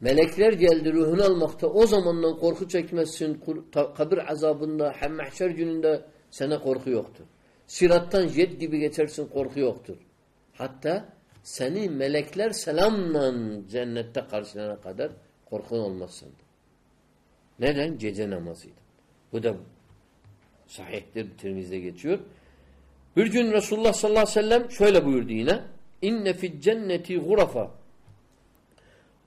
Melekler geldi ruhunu almakta o zamandan korku çekmezsin. Kabir azabında hem mahşer gününde sana korku yoktur. Sirattan jet gibi geçersin korku yoktur. Hatta seni melekler selamla cennette karşılana kadar korkun olmaz Neden? Gece namazıydı. Bu da sahihtir, Tirmiz'de geçiyor. Bir gün Resulullah sallallahu aleyhi ve sellem şöyle buyurdu yine. İnne fid cenneti gurafa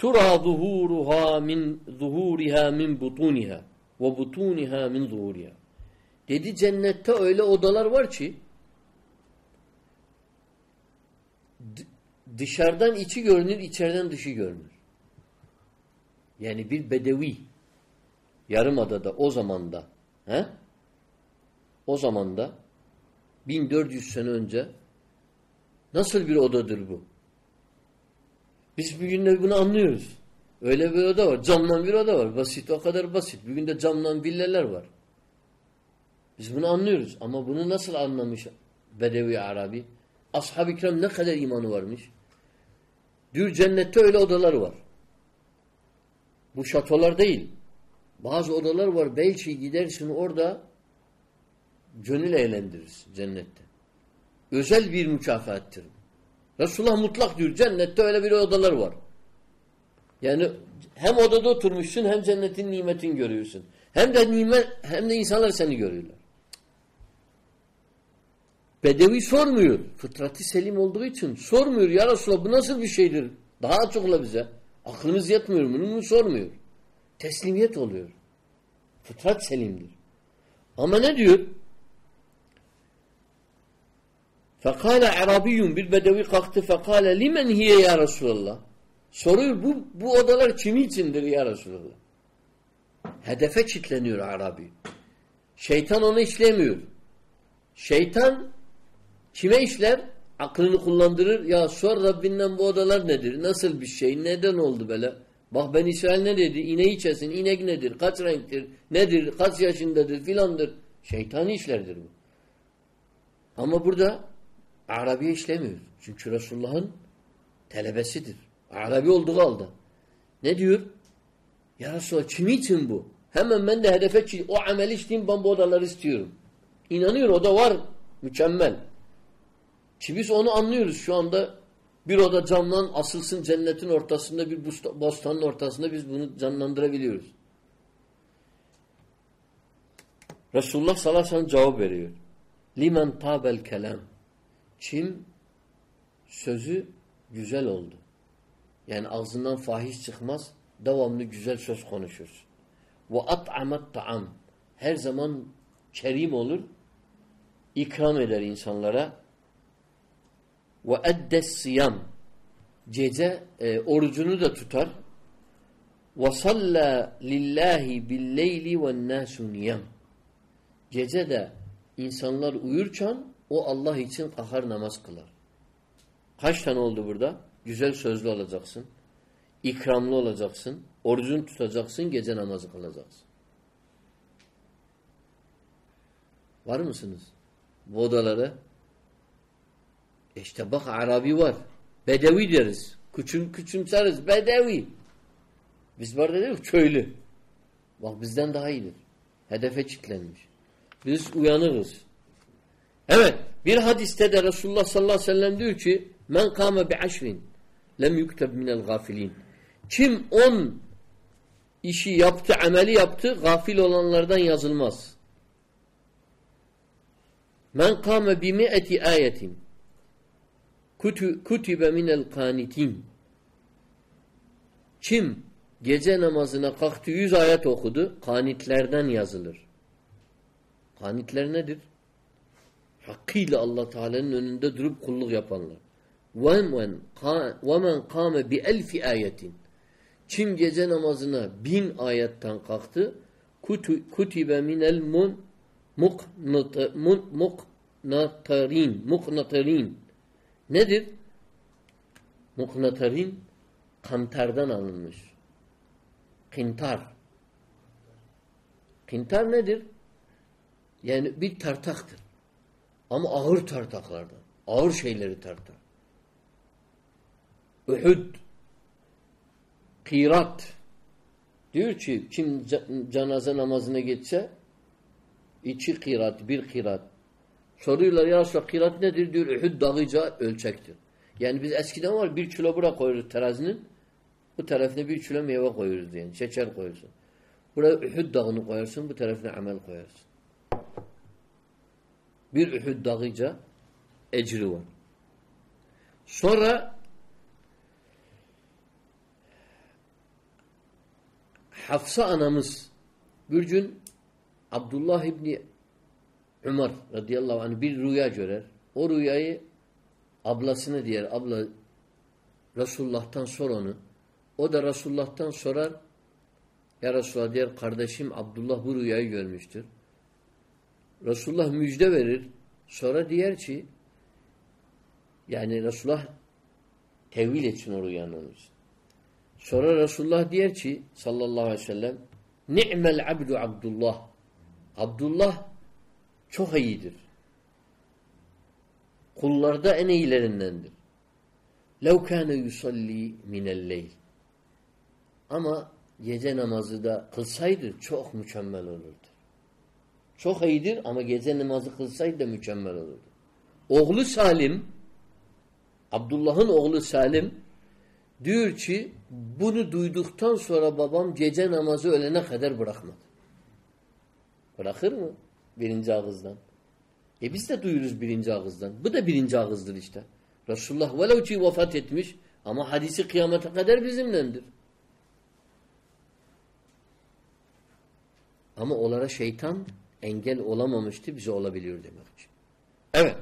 tura zuhuruha min zuhuriha min butuniha ve butuniha min zuhuriha. Dedi cennette öyle odalar var ki dışarıdan içi görünür, içeriden dışı görünür. Yani bir bedevi yarımadada o zamanda he? o zamanda 1400 sene önce nasıl bir odadır bu? Biz bugün de bunu anlıyoruz. Öyle bir oda var. Camdan bir oda var. Basit o kadar basit. Bugün de camdan villalar var. Biz bunu anlıyoruz. Ama bunu nasıl anlamış Bedevi Arabi? Ashab-ı İkram ne kadar imanı varmış? Diyor cennette öyle odalar var. Bu şatolar değil. Bazı odalar var. Belki gidersin orada gönül eğlendirirsin cennette. Özel bir mükafattır. Resulullah mutlak diyor. Cennette öyle bir odalar var. Yani hem odada oturmuşsun hem cennetin nimetini görüyorsun. Hem de nimet hem de insanlar seni görüyorlar. Bedevi sormuyor. Fıtratı selim olduğu için sormuyor. Ya Resulallah bu nasıl bir şeydir? Daha açıkla bize. Aklımız yetmiyor. Bunu mu sormuyor? Teslimiyet oluyor. Fıtrat selimdir. Ama ne diyor? Fekale Arabiyyum bir bedevi kalktı fekale limen hiye ya Resulallah. Soruyor bu, bu odalar kimi içindir ya Resulallah? Hedefe çitleniyor Arabi. Şeytan onu işlemiyor. Şeytan kime işler? Aklını kullandırır. Ya sor Rabbinden bu odalar nedir? Nasıl bir şey? Neden oldu böyle? Bak ben İsrail ne dedi? İneği içesin. İnek nedir? Kaç renktir? Nedir? Kaç yaşındadır? Filandır. Şeytani işlerdir bu. Ama burada Arabi işlemiyor. Çünkü Resulullah'ın telebesidir. Arabi olduğu halde. Ne diyor? Ya Resulallah kim için bu? Hemen ben de hedefe o ameli isteyeyim ben bu odaları istiyorum. İnanıyor o da var. Mükemmel. Ki biz onu anlıyoruz şu anda bir oda camdan asılsın cennetin ortasında bir bostanın ortasında biz bunu canlandırabiliyoruz. Resulullah sallallahu aleyhi ve sellem cevap veriyor. Limen tabel kelam. Kim sözü güzel oldu. Yani ağzından fahiş çıkmaz. Devamlı güzel söz konuşur. Ve at'amat ta'am. Her zaman kerim olur. İkram eder insanlara. Ve eddes siyam. Gece e, orucunu da tutar. Ve salla lillahi billeyli ve nâsü niyam. Gece de insanlar uyurken o Allah için kahar namaz kılar. Kaç tane oldu burada? Güzel sözlü olacaksın. ikramlı olacaksın. Orucun tutacaksın. Gece namazı kılacaksın. Var mısınız? Bu odalara. İşte bak Arabi var. Bedevi deriz. Küçüm küçümseriz. Bedevi. Biz var dedik köylü. Bak bizden daha iyidir. Hedefe çitlenmiş. Biz uyanırız. Evet. Bir hadiste de Resulullah sallallahu aleyhi ve sellem diyor ki men kâme bi aşrin lem yukteb minel gafilin. Kim on işi yaptı, ameli yaptı, gafil olanlardan yazılmaz. Men kâme bi mi'eti ayetin kutibe minel kanitin. Kim gece namazına kalktı yüz ayet okudu, kanitlerden yazılır. Kanitler nedir? Hakkıyla Allah Teala'nın önünde durup kulluk yapanlar. وَمَنْ قَامَ بِأَلْفِ ayetin. Kim gece namazına bin ayetten kalktı, kutibe minel mun muknatarin muknatarin nedir? Muknatarin kantardan alınmış. Kintar. Kintar nedir? Yani bir tartaktır. Ama ağır tartaklardan. Ağır şeyleri tartar. Uhud Kirat diyor ki kim cenaze namazına geçse iki kirat, bir kirat. Soruyorlar ya Resulallah kirat nedir? Diyor Uhud dağıca ölçektir. Yani biz eskiden var bir kilo bura koyuyoruz terazinin. Bu tarafına bir kilo meyve koyuyoruz yani. Şeker koyuyorsun. Buraya Uhud dağını koyarsın. Bu tarafına amel koyarsın. Bir Uhud dağıca ecri var. Sonra Hafsa anamız bir gün Abdullah İbni Ömer radıyallahu anh bir rüya görer. O rüyayı ablasına diyer. Abla Resulullah'tan sor onu. O da Resulullah'tan sorar. Ya Resulullah diğer kardeşim Abdullah bu rüyayı görmüştür. Resulullah müjde verir. Sonra diğer ki yani Resulullah tevil etsin o rüyanın için. Sonra Resulullah diyor ki sallallahu aleyhi ve sellem Ni'mel abdu Abdullah. Abdullah çok iyidir. Kullarda en iyilerindendir. Lev kâne yusalli minel Ama gece namazı da kılsaydı çok mükemmel olurdu. Çok iyidir ama gece namazı kılsaydı da mükemmel olurdu. Oğlu Salim Abdullah'ın oğlu Salim Diyor ki bunu duyduktan sonra babam gece namazı ölene kadar bırakmadı. Bırakır mı? Birinci ağızdan. E biz de duyuruz birinci ağızdan. Bu da birinci ağızdır işte. Resulullah velev ki vefat etmiş ama hadisi kıyamete kadar bizimlendir. Ama onlara şeytan engel olamamıştı bize olabiliyor demek için. Evet.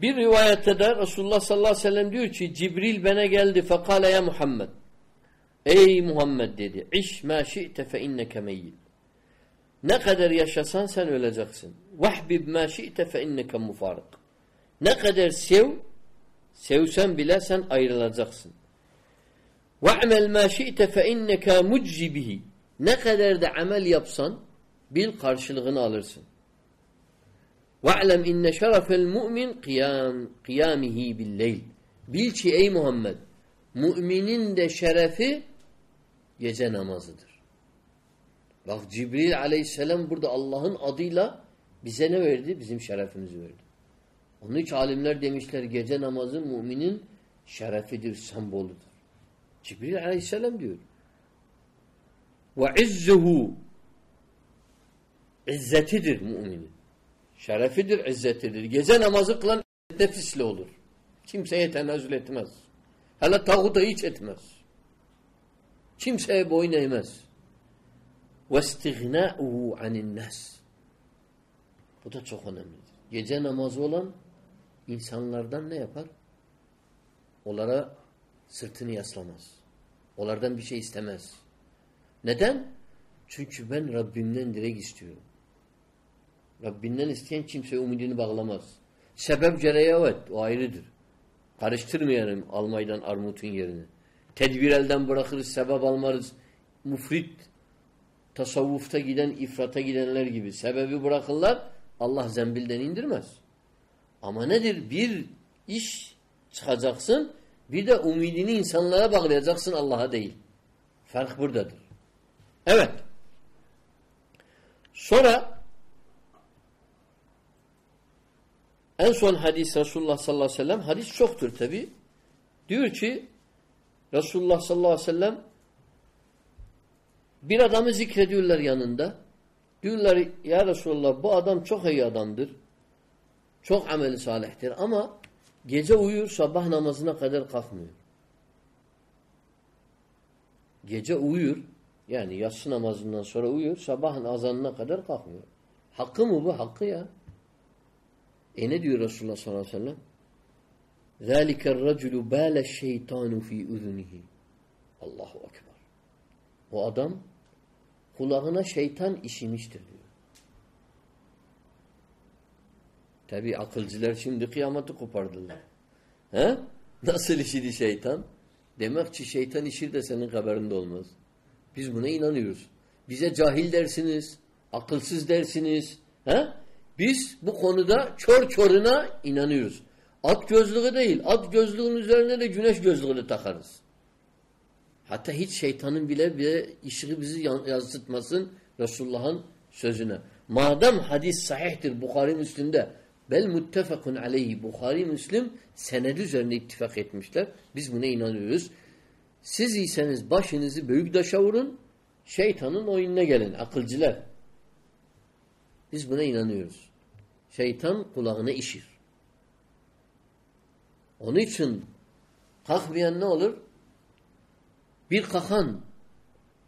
Bir rivayette de Resulullah sallallahu aleyhi ve sellem diyor ki Cibril bana geldi fekale ya Muhammed Ey Muhammed dedi İş ma şi'te fe inneke meyyit Ne kadar yaşasan sen öleceksin. Vahbib ma şi'te fe inneke mufarık Ne kadar sev sevsen bile sen ayrılacaksın. Ve'mel ma şi'te fe inneke muccibihi Ne kadar da amel yapsan bil karşılığını alırsın. وَعْلَمْ اِنَّ شَرَفَ الْمُؤْمِنْ قِيَامِ قِيَامِهِ بِالْلَيْلِ Bil ki ey Muhammed müminin de şerefi gece namazıdır. Bak Cibril aleyhisselam burada Allah'ın adıyla bize ne verdi? Bizim şerefimizi verdi. Onun için alimler demişler gece namazı müminin şerefidir, semboludur. Cibril aleyhisselam diyor. Ve izzuhu izzetidir müminin. Şerefidir, izzetidir. Gece namazı kılan nefisle olur. Kimseye tenezzül etmez. Hele tağuta hiç etmez. Kimseye boyun eğmez. وَاسْتِغْنَاءُهُ عَنِ النَّاسِ Bu da çok önemlidir. Gece namazı olan insanlardan ne yapar? onlara sırtını yaslamaz. Onlardan bir şey istemez. Neden? Çünkü ben Rabbimden direkt istiyorum. Rabbinden isteyen kimse umudunu bağlamaz. Sebep gereği evet o ayrıdır. Karıştırmayalım almaydan armutun yerini. Tedbir elden bırakırız, sebep almarız. Mufrit, tasavvufta giden, ifrata gidenler gibi sebebi bırakırlar. Allah zembilden indirmez. Ama nedir? Bir iş çıkacaksın, bir de umidini insanlara bağlayacaksın Allah'a değil. Fark buradadır. Evet. Sonra en son hadis Resulullah sallallahu aleyhi ve sellem hadis çoktur tabi. Diyor ki Resulullah sallallahu aleyhi ve sellem bir adamı zikrediyorlar yanında. Diyorlar ya Resulullah bu adam çok iyi adamdır. Çok ameli salihtir ama gece uyur sabah namazına kadar kalkmıyor. Gece uyur yani yatsı namazından sonra uyuyor sabahın azanına kadar kalkmıyor. Hakkı mı bu? Hakkı ya. E ne diyor Resulullah sallallahu aleyhi ve sellem? ذَٰلِكَ الرَّجُلُ بَالَ الشَّيْطَانُ ف۪ي اُذُنِهِ Allahu Ekber. O adam kulağına şeytan işimiştir diyor. Tabi akılcılar şimdi kıyameti kopardılar. He? Nasıl işidi şeytan? Demek ki şeytan işir de senin haberinde olmaz. Biz buna inanıyoruz. Bize cahil dersiniz, akılsız dersiniz. He? Biz bu konuda çor çoruna inanıyoruz. At gözlüğü değil, at gözlüğün üzerine de güneş gözlüğünü takarız. Hatta hiç şeytanın bile bir ışığı bizi yansıtmasın Resulullah'ın sözüne. Madem hadis sahihtir Bukhari Müslim'de bel muttefakun aleyhi Bukhari Müslim senedi üzerine ittifak etmişler. Biz buna inanıyoruz. Siz iseniz başınızı büyük daşa vurun şeytanın oyununa gelin akılcılar. Biz buna inanıyoruz. Şeytan kulağına işir. Onun için kalkmayan ne olur? Bir kakan.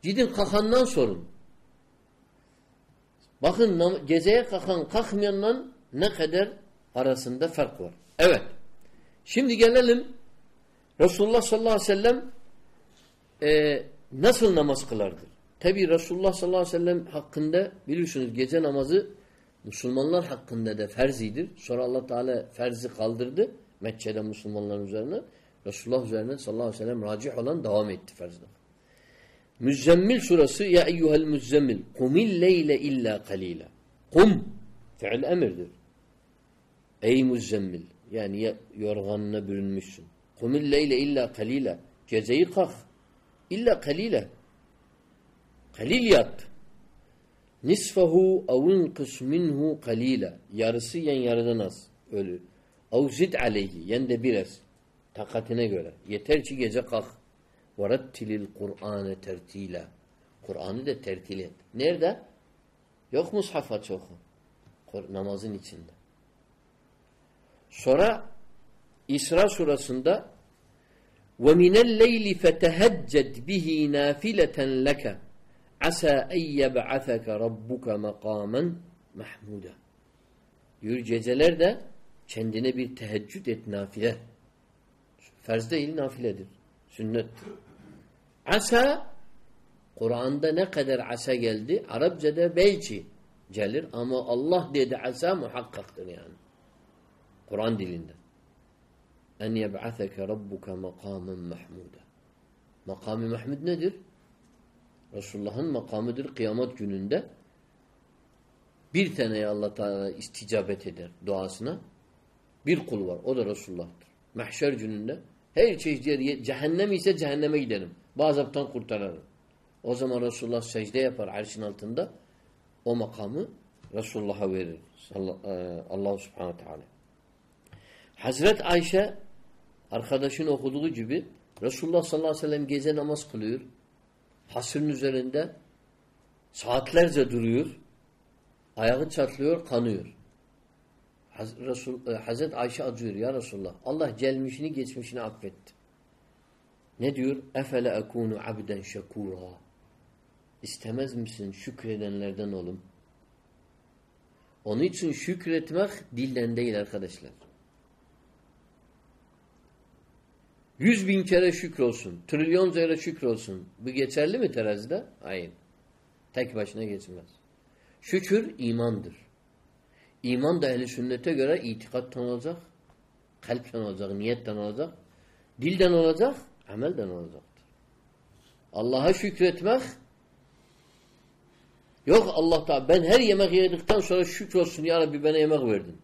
Gidin kakandan sorun. Bakın geceye kakan kalkmayanla ne kadar arasında fark var. Evet. Şimdi gelelim Resulullah sallallahu aleyhi ve sellem e, nasıl namaz kılardır? Tabi Resulullah sallallahu aleyhi ve sellem hakkında biliyorsunuz gece namazı Müslümanlar hakkında da ferzidir. Sonra Allah Teala ferzi kaldırdı Mekke'de Müslümanların üzerine. Resulullah üzerine sallallahu aleyhi ve sellem racih olan devam etti ferzde. Müzzemmil surası ya eyyuhel müzzemmil kumil leyle illa kalila. Kum fiil emirdir. Ey müzzemmil yani yorganına bürünmüşsün. Kumil leyle illa kalila. Geceyi kalk. İlla kalila. Kalil yat. Nisfahu avun kısminhu kalila. Yarısı yan yarıdan az. Öyle. Av zid aleyhi. Yen de biraz. Takatine göre. Yeter ki gece kalk. وَرَتِّلِ الْقُرْآنَ tertila. Kur'an'ı da tertil et. Nerede? Yok mushafa çok. Namazın içinde. Sonra İsra surasında وَمِنَ اللَّيْلِ فَتَهَجَّدْ بِهِ نَافِلَةً لَكَ Asa en yeb'ateke rabbuke makamen mahmuda. Diyor geceler de kendine bir teheccüd et nafile. Ferz değil nafiledir. Sünnettir. Asa Kur'an'da ne kadar asa geldi? Arapçada belki gelir ama Allah dedi asa muhakkaktır yani. Kur'an dilinde. En yeb'ateke rabbuke makamen mahmuda. Makamı mahmud nedir? Resulullah'ın makamıdır kıyamet gününde. Bir taneye Allah Teala isticabet eder duasına. Bir kul var. O da Resulullah'tır. Mahşer gününde her çeşit yer, cehennem ise cehenneme giderim. Bu azaptan kurtarırım. O zaman Resulullah secde yapar arşın altında. O makamı Resulullah'a verir. Allah, Allah subhanahu teala. Hazret Ayşe arkadaşın okuduğu gibi Resulullah sallallahu aleyhi ve sellem gece namaz kılıyor. Hasırın üzerinde saatlerce duruyor. Ayağı çatlıyor, kanıyor. Haz Resul, e, Hazret Ayşe acıyor ya Resulullah. Allah gelmişini geçmişini affetti. Ne diyor? Efele ekunu abden şekura. İstemez misin şükredenlerden olun? Onun için şükretmek dilden değil arkadaşlar. Yüz bin kere şükür olsun. Trilyon kere şükür olsun. Bu geçerli mi terazide? Hayır. Tek başına geçmez. Şükür imandır. İman da ehli sünnete göre itikattan olacak, kalpten olacak, niyetten olacak, dilden olacak, amelden olacaktır. Allah'a şükretmek yok Allah da ben her yemek yedikten sonra şükür olsun ya Rabbi bana yemek verdin.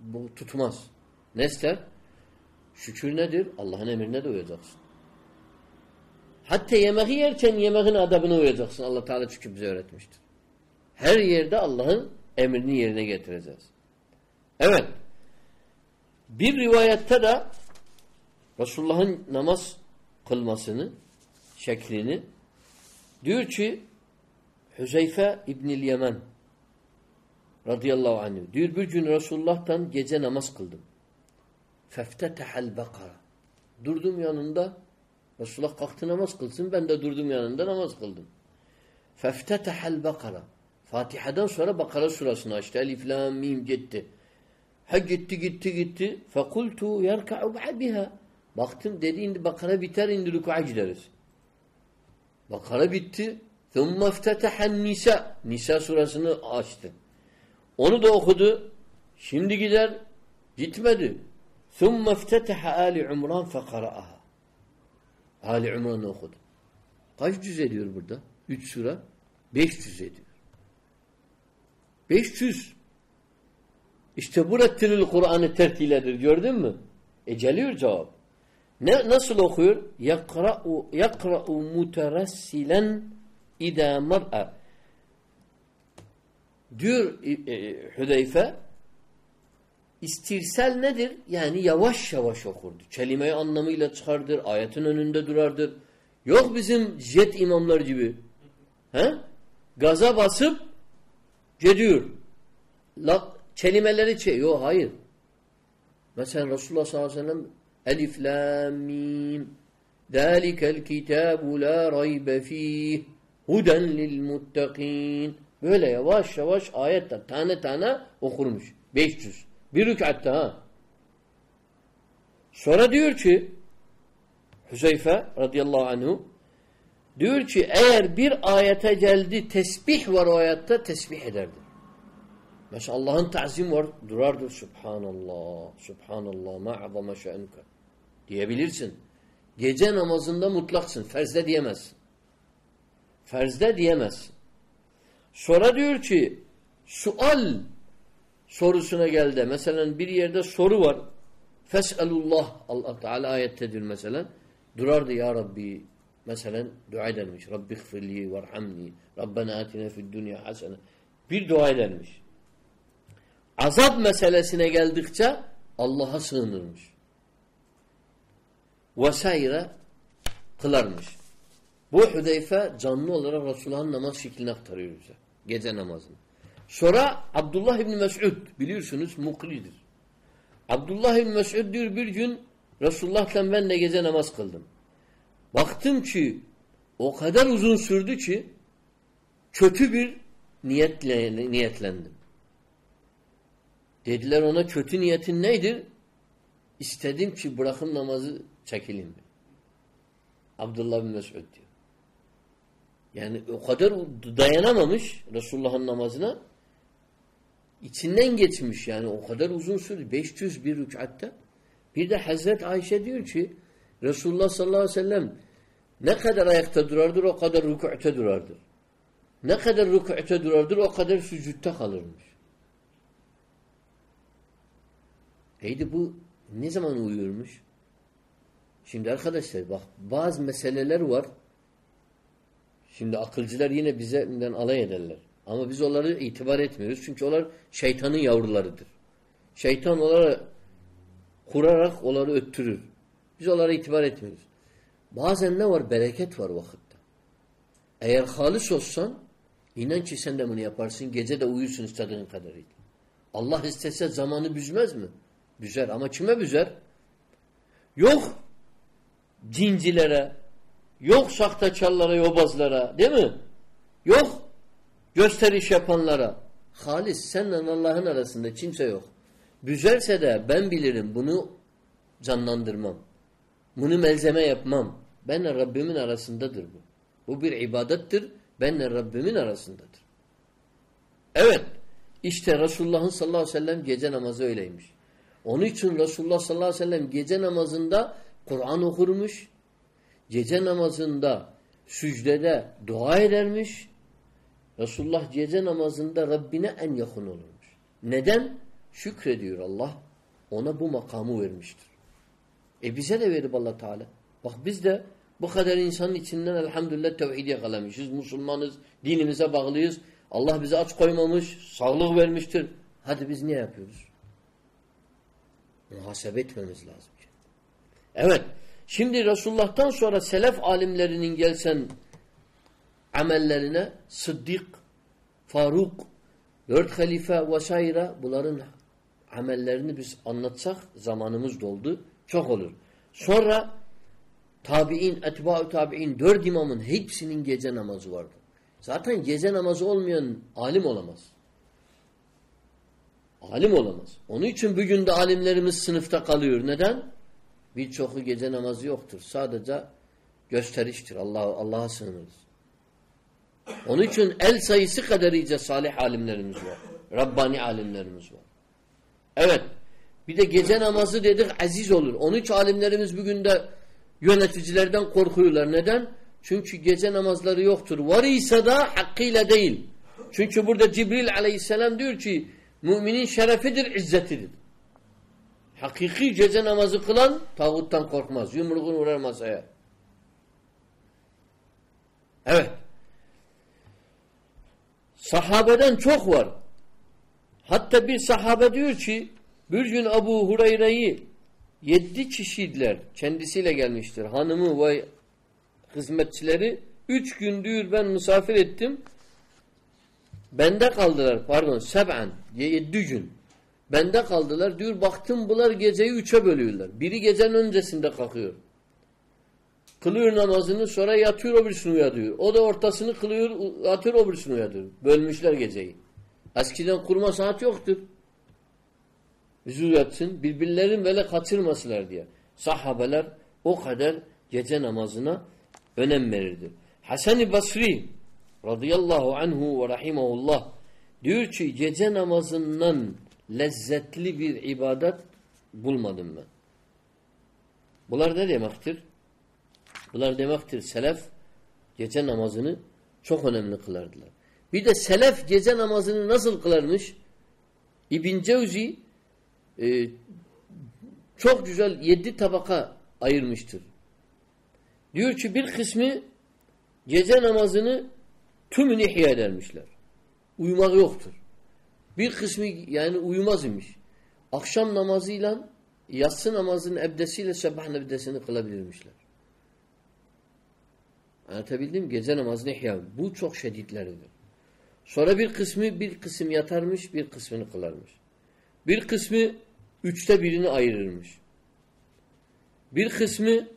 Bu tutmaz. Ne ister? Şükür nedir? Allah'ın emrine de uyacaksın. Hatta yemeği yerken yemeğin adabına uyacaksın. Allah Teala çünkü bize öğretmiştir. Her yerde Allah'ın emrini yerine getireceğiz. Evet. Bir rivayette de Resulullah'ın namaz kılmasını, şeklini diyor ki Hüzeyfe İbnül Yemen radıyallahu anh diyor bir gün Resulullah'tan gece namaz kıldım. Feftetehel bakara. Durdum yanında. Resulullah kalktı namaz kılsın. Ben de durdum yanında namaz kıldım. Feftetehel bakara. Fatiha'dan sonra Bakara surasını açtı. Elif, lam, mim gitti. Ha gitti gitti gitti. Fekultu yerka'u biha. Baktım dedi indi Bakara biter indi rükû'a gideriz. Bakara bitti. ثُمَّ اَفْتَتَحَ Nisa. Nisa surasını açtı. Onu da okudu. Şimdi gider. Gitmedi. ثُمَّ اَفْتَتَحَ آلِ عُمْرَانْ فَقَرَأَهَا Ali İmran'ı okudu. Kaç cüz ediyor burada? Üç sura. Beş cüz ediyor. Beş cüz. İşte bu rettilül Kur'an'ı tertiledir. Gördün mü? E geliyor cevap. Ne, nasıl okuyor? Yakra'u yakra'u muterassilen idâ mar'a diyor e, e, Hüdeyfe İstirsel nedir? Yani yavaş yavaş okurdu. Kelimeyi anlamıyla çıkardır. Ayetin önünde durardır. Yok bizim jet imamlar gibi. He? Gaza basıp gidiyor. La, kelimeleri çey. Yok hayır. Mesela Resulullah sallallahu aleyhi ve sellem Elif la mim Zalikel kitabu la raybe fih Huden lil muttakin Böyle yavaş yavaş ayetler tane tane okurmuş. 500. Bir rükatta ha. Sonra diyor ki Hüzeyfe radıyallahu anhu diyor ki eğer bir ayete geldi tesbih var o ayette tesbih ederdi. Mesela Allah'ın tazim var durardı Subhanallah, Subhanallah ma'azama şe'nuka diyebilirsin. Gece namazında mutlaksın. Ferzde diyemezsin. Ferzde diyemezsin. Sonra diyor ki sual sorusuna geldi. Mesela bir yerde soru var. Fes'elullah Allah Teala ayettedir mesela. Durardı ya Rabbi mesela dua edermiş. Rabbi gfirli verhamni. Rabbena atina fid dünya hasene. Bir dua edermiş. Azap meselesine geldikçe Allah'a sığınırmış. Vesaire kılarmış. Bu Hüdeyfe canlı olarak Resulullah'ın namaz şeklini aktarıyor bize. Gece namazını. Sonra Abdullah İbni Mes'ud biliyorsunuz muklidir. Abdullah İbni Mes'ud diyor bir gün Resulullah'la ben de gece namaz kıldım. Baktım ki o kadar uzun sürdü ki kötü bir niyetle, niyetlendim. Dediler ona kötü niyetin neydir? İstedim ki bırakın namazı çekileyim. Abdullah bin Mesud diyor. Yani o kadar dayanamamış Resulullah'ın namazına. İçinden geçmiş yani o kadar uzun sürdü. 500 bir rükatta. Bir de Hazret Ayşe diyor ki Resulullah sallallahu aleyhi ve sellem ne kadar ayakta durardır o kadar rükûte durardır. Ne kadar rükûte durardır o kadar sücutta kalırmış. Neydi bu? Ne zaman uyuyormuş? Şimdi arkadaşlar bak bazı meseleler var. Şimdi akılcılar yine bizden alay ederler. Ama biz onları itibar etmiyoruz. Çünkü onlar şeytanın yavrularıdır. Şeytan onları kurarak onları öttürür. Biz onlara itibar etmiyoruz. Bazen ne var? Bereket var vakitte. Eğer halis olsan inan ki sen de bunu yaparsın. Gece de uyursun istediğin kadarıyla. Allah istese zamanı büzmez mi? Büzer. Ama kime büzer? Yok cincilere, yok sahtekarlara, yobazlara değil mi? Yok gösteriş yapanlara. Halis senle Allah'ın arasında kimse yok. Büzerse de ben bilirim bunu canlandırmam. Bunu melzeme yapmam. Benle Rabbimin arasındadır bu. Bu bir ibadettir. Benle Rabbimin arasındadır. Evet. İşte Resulullah'ın sallallahu aleyhi ve sellem gece namazı öyleymiş. Onun için Resulullah sallallahu aleyhi ve sellem gece namazında Kur'an okurmuş. Gece namazında sücdede dua edermiş. Resulullah gece namazında Rabbine en yakın olurmuş. Neden? Şükrediyor Allah. Ona bu makamı vermiştir. E bize de verip Allah Teala. Bak biz de bu kadar insanın içinden elhamdülillah tevhid yakalamışız. Müslümanız, dinimize bağlıyız. Allah bize aç koymamış, sağlık vermiştir. Hadi biz ne yapıyoruz? Muhasebe etmemiz lazım. Evet. Şimdi Resulullah'tan sonra selef alimlerinin gelsen amellerine Sıddık, Faruk, dört halife vesaire bunların amellerini biz anlatsak zamanımız doldu. Çok olur. Sonra tabi'in, etba'u tabi'in dört imamın hepsinin gece namazı vardı. Zaten gece namazı olmayan alim olamaz. Alim olamaz. Onun için bugün de alimlerimiz sınıfta kalıyor. Neden? Birçoku gece namazı yoktur. Sadece gösteriştir. Allah Allah'a sığınırız. Onun için el sayısı kadar iyice salih alimlerimiz var. Rabbani alimlerimiz var. Evet. Bir de gece namazı dedik aziz olur. Onun için alimlerimiz bugün de yöneticilerden korkuyorlar. Neden? Çünkü gece namazları yoktur. Var ise da hakkıyla değil. Çünkü burada Cibril aleyhisselam diyor ki müminin şerefidir, izzetidir. Hakiki gece namazı kılan tağuttan korkmaz. Yumruğunu vurar masaya. Evet. Sahabeden çok var. Hatta bir sahabe diyor ki bir gün Abu Hureyre'yi yedi kişiydiler. Kendisiyle gelmiştir. Hanımı ve hizmetçileri üç gün diyor ben misafir ettim. Bende kaldılar pardon seb'an yedi gün. Bende kaldılar diyor baktım bunlar geceyi üçe bölüyorlar. Biri gecenin öncesinde kalkıyor. Kılıyor namazını sonra yatıyor o birisini uyatıyor. O da ortasını kılıyor yatıyor o birisini uyatıyor. Bölmüşler geceyi. Eskiden kurma saat yoktur. Bizi uyatsın. Birbirlerin böyle kaçırmasılar diye. Sahabeler o kadar gece namazına önem verirdi. Hasan-ı Basri radıyallahu anhu ve rahimahullah diyor ki gece namazından lezzetli bir ibadet bulmadım ben. Bunlar ne demektir? Bunlar demektir selef gece namazını çok önemli kılardılar. Bir de selef gece namazını nasıl kılarmış? İbn Cevzi e, çok güzel yedi tabaka ayırmıştır. Diyor ki bir kısmı gece namazını tümünü ihya edermişler. Uyumak yoktur. Bir kısmı yani uyumaz imiş. Akşam namazıyla yatsı namazının ebdesiyle sabah ebdesini kılabilirmişler. Anlatabildim mi? Gece namazını ihya. Bu çok şeditleridir. Sonra bir kısmı bir kısım yatarmış, bir kısmını kılarmış. Bir kısmı üçte birini ayırırmış. Bir kısmı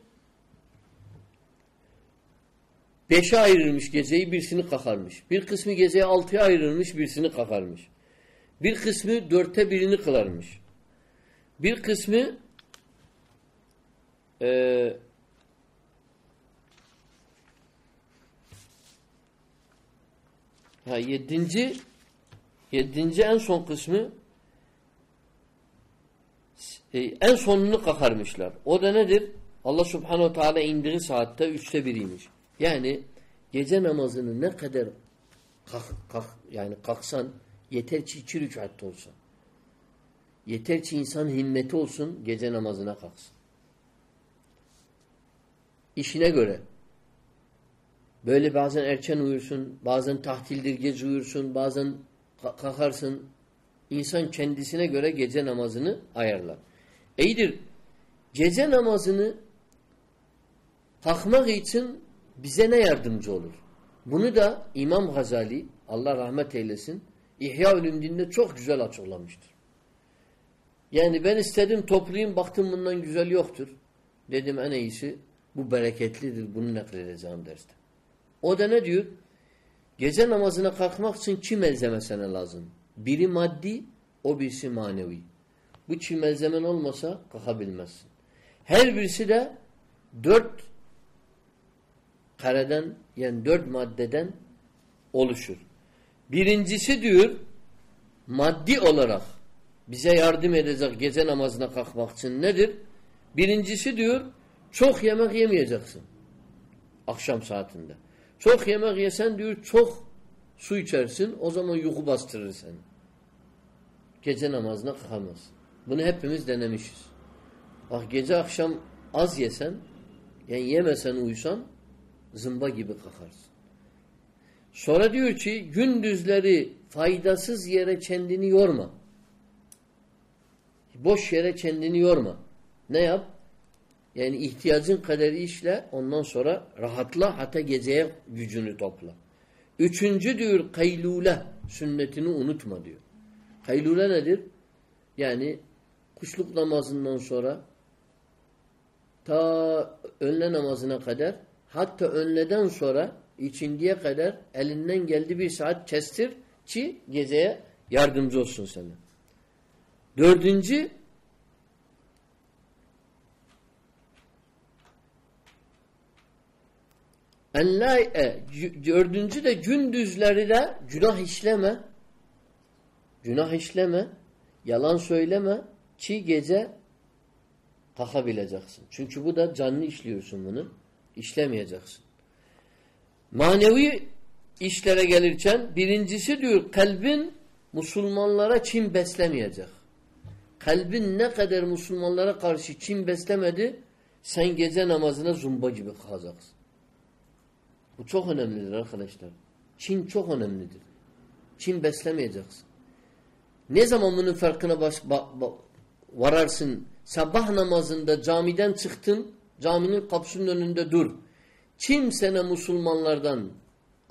beşe ayırırmış geceyi, birisini kakarmış. Bir kısmı geceye altıya ayırırmış, birisini kakarmış. Bir kısmı dörtte birini kılarmış. Bir kısmı e, ha, yedinci yedinci en son kısmı e, en sonunu kakarmışlar. O da nedir? Allah subhanehu teala indiği saatte üçte biriymiş. Yani gece namazını ne kadar kalk, kalk, yani kalksan yeter ki iki rükatta olsa. Yeter ki insan himmeti olsun gece namazına kalksın. İşine göre. Böyle bazen erken uyursun, bazen tahtildir gece uyursun, bazen kalkarsın. İnsan kendisine göre gece namazını ayarlar. İyidir. Gece namazını kalkmak için bize ne yardımcı olur? Bunu da İmam Gazali Allah rahmet eylesin İhya Ulumdin'de çok güzel açıklamıştır. Yani ben istedim toplayayım baktım bundan güzel yoktur. Dedim en iyisi bu bereketlidir bunu nakledeceğim derste. O da ne diyor? Gece namazına kalkmak için iki malzeme sana lazım. Biri maddi, o birisi manevi. Bu iki malzemen olmasa kalkabilmezsin. Her birisi de dört kareden yani dört maddeden oluşur. Birincisi diyor maddi olarak bize yardım edecek gece namazına kalkmak için nedir? Birincisi diyor çok yemek yemeyeceksin. Akşam saatinde. Çok yemek yesen diyor çok su içersin o zaman yuhu bastırır seni. Gece namazına kalkamaz. Bunu hepimiz denemişiz. Bak gece akşam az yesen yani yemesen uysan zımba gibi kalkarsın. Sonra diyor ki gündüzleri faydasız yere kendini yorma. Boş yere kendini yorma. Ne yap? Yani ihtiyacın kadar işle ondan sonra rahatla hatta geceye gücünü topla. Üçüncü diyor kaylule sünnetini unutma diyor. Kaylule nedir? Yani kuşluk namazından sonra ta önle namazına kadar hatta önleden sonra içindiye kadar elinden geldi bir saat kestir ki geceye yardımcı olsun sana. Dördüncü enla e, dördüncü de gündüzleri de günah işleme günah işleme yalan söyleme ki gece kalkabileceksin. Çünkü bu da canlı işliyorsun bunu. İşlemeyeceksin. Manevi işlere gelirken birincisi diyor kalbin Müslümanlara çim beslemeyecek. Kalbin ne kadar Müslümanlara karşı çim beslemedi sen gece namazına zumba gibi kalacaksın. Bu çok önemlidir arkadaşlar. Çin çok önemlidir. Çin beslemeyeceksin. Ne zaman bunun farkına baş, ba, ba, vararsın? Sabah namazında camiden çıktın, caminin kapısının önünde dur. Kim sana Müslümanlardan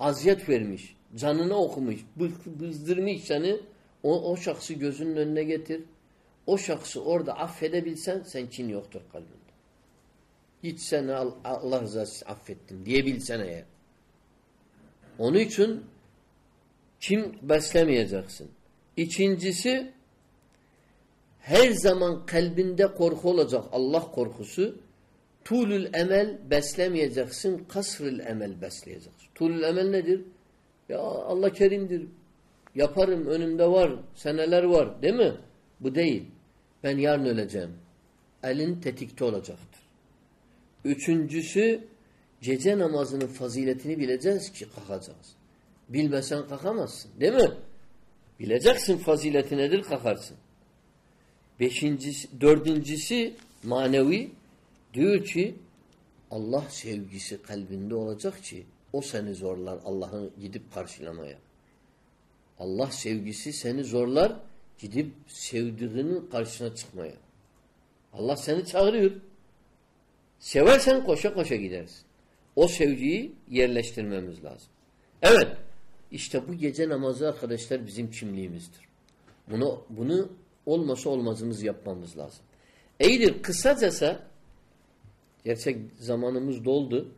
aziyet vermiş, canını okumuş, bızdırmış seni, o, o şahsı gözünün önüne getir. O şahsı orada affedebilsen sen Çin yoktur kalbinde. Git seni Allah rızası affettim diyebilsen eğer. Onun için kim beslemeyeceksin. İkincisi her zaman kalbinde korku olacak Allah korkusu. Tulül emel beslemeyeceksin, kasrül emel besleyeceksin. Tulül emel nedir? Ya Allah kerimdir. Yaparım, önümde var, seneler var. Değil mi? Bu değil. Ben yarın öleceğim. Elin tetikte olacaktır. Üçüncüsü gece namazının faziletini bileceğiz ki kalkacağız. Bilmesen kalkamazsın. Değil mi? Bileceksin fazileti nedir kalkarsın. Beşincisi, dördüncüsü manevi diyor ki Allah sevgisi kalbinde olacak ki o seni zorlar Allah'ın gidip karşılamaya. Allah sevgisi seni zorlar gidip sevdiğinin karşısına çıkmaya. Allah seni çağırıyor. Seversen koşa koşa gidersin. O sevgiyi yerleştirmemiz lazım. Evet. İşte bu gece namazı arkadaşlar bizim kimliğimizdir. Bunu bunu olmasa olmazımız yapmamız lazım. İyidir kısacası gerçek zamanımız doldu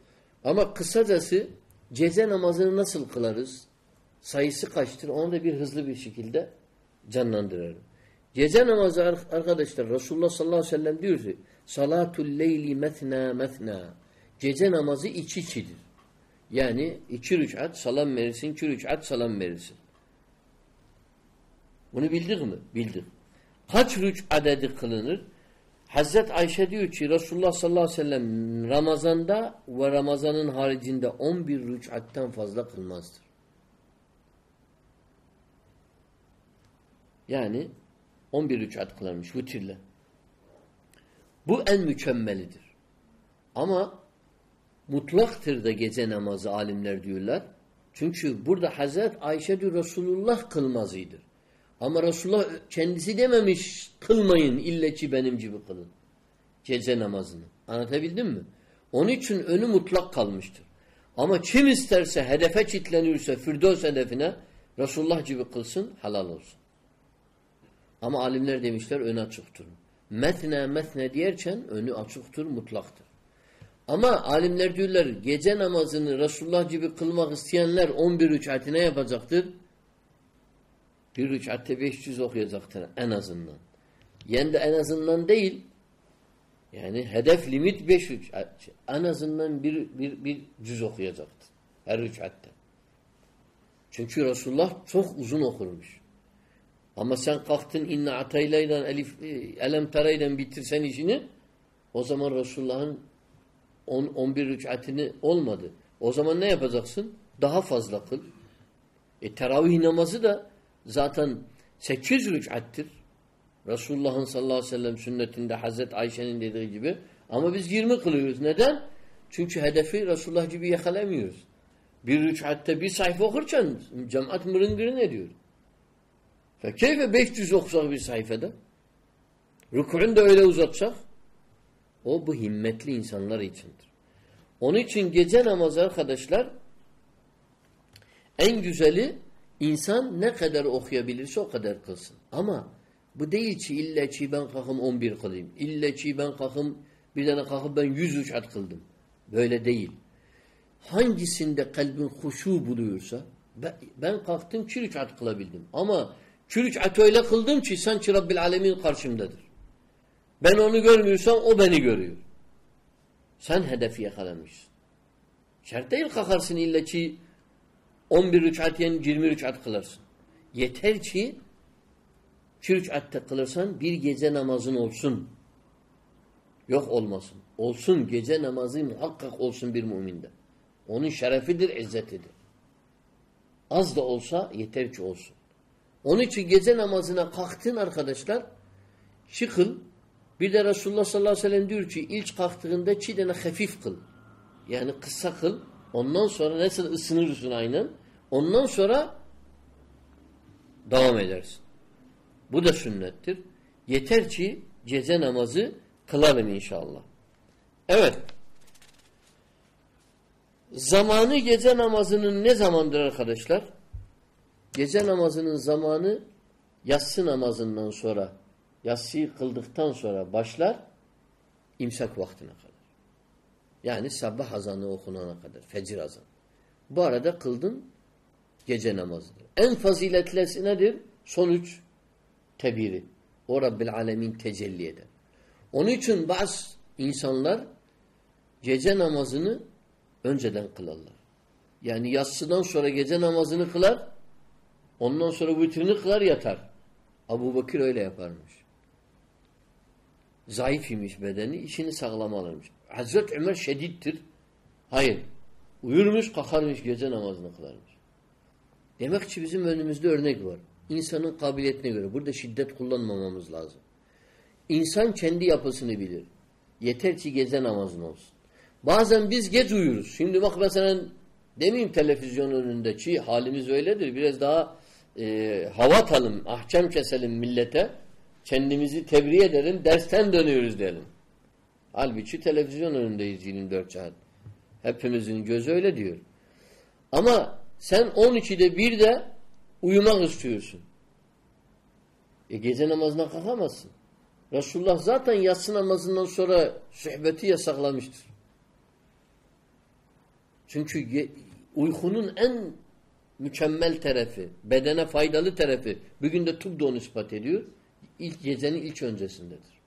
ama kısacası gece namazını nasıl kılarız? Sayısı kaçtır? Onu da bir hızlı bir şekilde canlandırırım. Gece namazı arkadaşlar Resulullah sallallahu aleyhi ve sellem diyor ki salatul leyli methna methna gece namazı içi içidir. Yani iki rükat salam verirsin, iki rükat salam verirsin. Bunu bildik mi? Bildik. Kaç rüç adedi kılınır? Hazret Ayşe diyor ki Resulullah sallallahu aleyhi ve sellem Ramazan'da ve Ramazan'ın haricinde 11 rüc'atten fazla kılmazdır. Yani 11 rüc'at kılarmış vitirle. Bu en mükemmelidir. Ama mutlaktır da gece namazı alimler diyorlar. Çünkü burada Hazret Ayşe diyor Resulullah kılmazıydır. Ama Resulullah kendisi dememiş kılmayın ille ki benim gibi kılın. Gece namazını. Anlatabildim mi? Onun için önü mutlak kalmıştır. Ama kim isterse hedefe çitlenirse Firdevs hedefine Resulullah gibi kılsın halal olsun. Ama alimler demişler önü açıktır. Metne metne diyerken önü açıktır, mutlaktır. Ama alimler diyorlar gece namazını Resulullah gibi kılmak isteyenler 11 rükatine yapacaktır. Bir rükatte 500 okuyacaktır en azından. Yani de en azından değil Yani hedef limit beş rükat. En azından bir, bir, bir cüz okuyacaktı. Her rükatte. Çünkü Resulullah çok uzun okurmuş. Ama sen kalktın inna ataylayla elif, e, elem tarayla bitirsen işini o zaman Resulullah'ın 11 rükatini olmadı. O zaman ne yapacaksın? Daha fazla kıl. E teravih namazı da zaten 8 rükattir. Resulullah'ın sallallahu aleyhi ve sellem sünnetinde Hazreti Ayşe'nin dediği gibi. Ama biz 20 kılıyoruz. Neden? Çünkü hedefi Resulullah gibi yakalamıyoruz. Bir rükatte bir sayfa okurken cemaat mırıngırın ediyor. Fe keyfe 500 okusak bir sayfada? Rükûn da öyle uzatsak o bu himmetli insanlar içindir. Onun için gece namazı arkadaşlar en güzeli insan ne kadar okuyabilirse o kadar kılsın. Ama bu değil ki illa ki ben kalkım 11 kılayım. İlla ki ben kalkım bir tane kalkıp ben 100 rükat kıldım. Böyle değil. Hangisinde kalbin huşu buluyorsa ben, kalktım 2 rükat kılabildim. Ama 2 rükat öyle kıldım ki sanki Rabbil Alemin karşımdadır. Ben onu görmüyorsam o beni görüyor. Sen hedefi yakalamışsın. Şart değil kalkarsın illa ki 11 rükat yani 20 rükat kılarsın. Yeter ki 2 rükatte kılırsan bir gece namazın olsun. Yok olmasın. Olsun gece namazı muhakkak olsun bir müminde. Onun şerefidir, izzetidir. Az da olsa yeter ki olsun. Onun için gece namazına kalktın arkadaşlar çıkıl. Bir de Resulullah sallallahu aleyhi ve sellem diyor ki ilk kalktığında iki tane hafif kıl. Yani kısa kıl. Ondan sonra nasıl ısınırsın aynen. Ondan sonra devam edersin. Bu da sünnettir. Yeter ki gece namazı kılalım inşallah. Evet. Zamanı gece namazının ne zamandır arkadaşlar? Gece namazının zamanı yatsı namazından sonra, yatsıyı kıldıktan sonra başlar imsak vaktine kadar. Yani sabah azanı okunana kadar, fecir azanı. Bu arada kıldın gece namazıdır. En faziletlisi nedir? Sonuç tebiri. O Rabbil Alemin tecelli eder. Onun için bazı insanlar gece namazını önceden kılarlar. Yani yatsıdan sonra gece namazını kılar, ondan sonra vitrini kılar yatar. Abu Bakır öyle yaparmış. Zayıf imiş bedeni, işini sağlam alırmış. Hazreti Ömer şedittir. Hayır. Uyurmuş, kalkarmış, gece namazını kılarmış. Demek ki bizim önümüzde örnek var. İnsanın kabiliyetine göre. Burada şiddet kullanmamamız lazım. İnsan kendi yapısını bilir. Yeter ki gece namazın olsun. Bazen biz geç uyuruz. Şimdi bak mesela demeyeyim televizyon önündeki halimiz öyledir. Biraz daha e, hava atalım, ahkam keselim millete. Kendimizi tebriğ edelim, dersten dönüyoruz diyelim. Halbuki televizyon önündeyiz 24 saat. Hepimizin gözü öyle diyor. Ama sen 12'de 1'de uyumak istiyorsun. E gece namazına kalkamazsın. Resulullah zaten yatsı namazından sonra sohbeti yasaklamıştır. Çünkü uykunun en mükemmel tarafı, bedene faydalı tarafı, bugün de tıp da onu ispat ediyor, ilk gecenin ilk öncesindedir.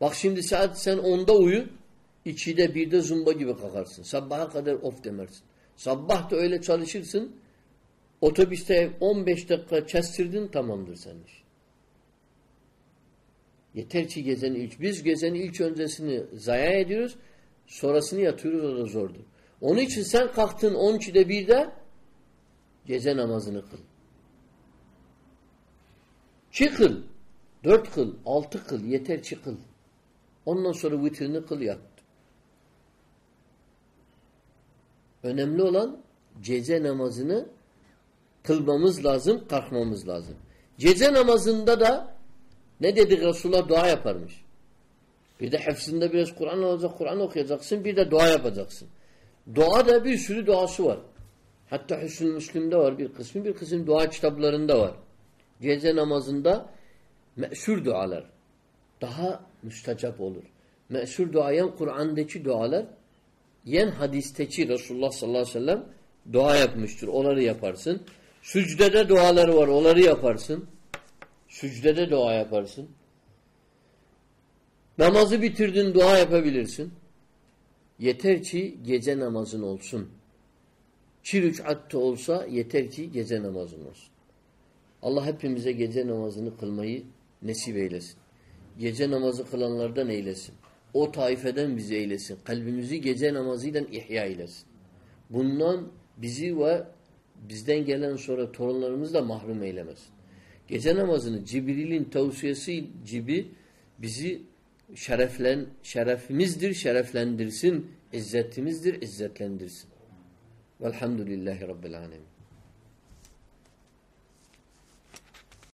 Bak şimdi saat sen onda uyu, içide bir de zumba gibi kalkarsın. Sabaha kadar of demersin. Sabah da öyle çalışırsın, otobüste 15 dakika kestirdin tamamdır senin iş. Yeter ki gezenin ilk. Biz gezenin ilk öncesini zaya ediyoruz. Sonrasını yatıyoruz o da zordur. Onun için sen kalktın 12'de birde gece namazını kıl. Çi kıl. Dört kıl. Altı kıl. Yeter çi kıl. Ondan sonra vitrini kıl yat. Önemli olan gece namazını kılmamız lazım, kalkmamız lazım. Gece namazında da ne dedi Resulullah dua yaparmış. Bir de hafızında biraz Kur'an alacak, Kur'an okuyacaksın, bir de dua yapacaksın. Dua da bir sürü duası var. Hatta Hüsnü Müslim'de var bir kısmı, bir kısım dua kitaplarında var. Gece namazında meşhur dualar daha müstecap olur. Meşhur duayan Kur'an'daki dualar yen hadisteki Resulullah sallallahu aleyhi ve sellem dua yapmıştır. Onları yaparsın. Sücdede duaları var. Onları yaparsın. Sücdede dua yaparsın. Namazı bitirdin dua yapabilirsin. Yeter ki gece namazın olsun. Çi rüc'atte olsa yeter ki gece namazın olsun. Allah hepimize gece namazını kılmayı nesip eylesin. Gece namazı kılanlardan eylesin. O taifeden bizi eylesin. Kalbimizi gece namazıyla ihya eylesin. Bundan bizi ve bizden gelen sonra torunlarımızı da mahrum eylemesin. Gece namazını Cibril'in tavsiyesi gibi bizi şereflen, şerefimizdir, şereflendirsin, izzetimizdir, izzetlendirsin. Velhamdülillahi Rabbil Alemin.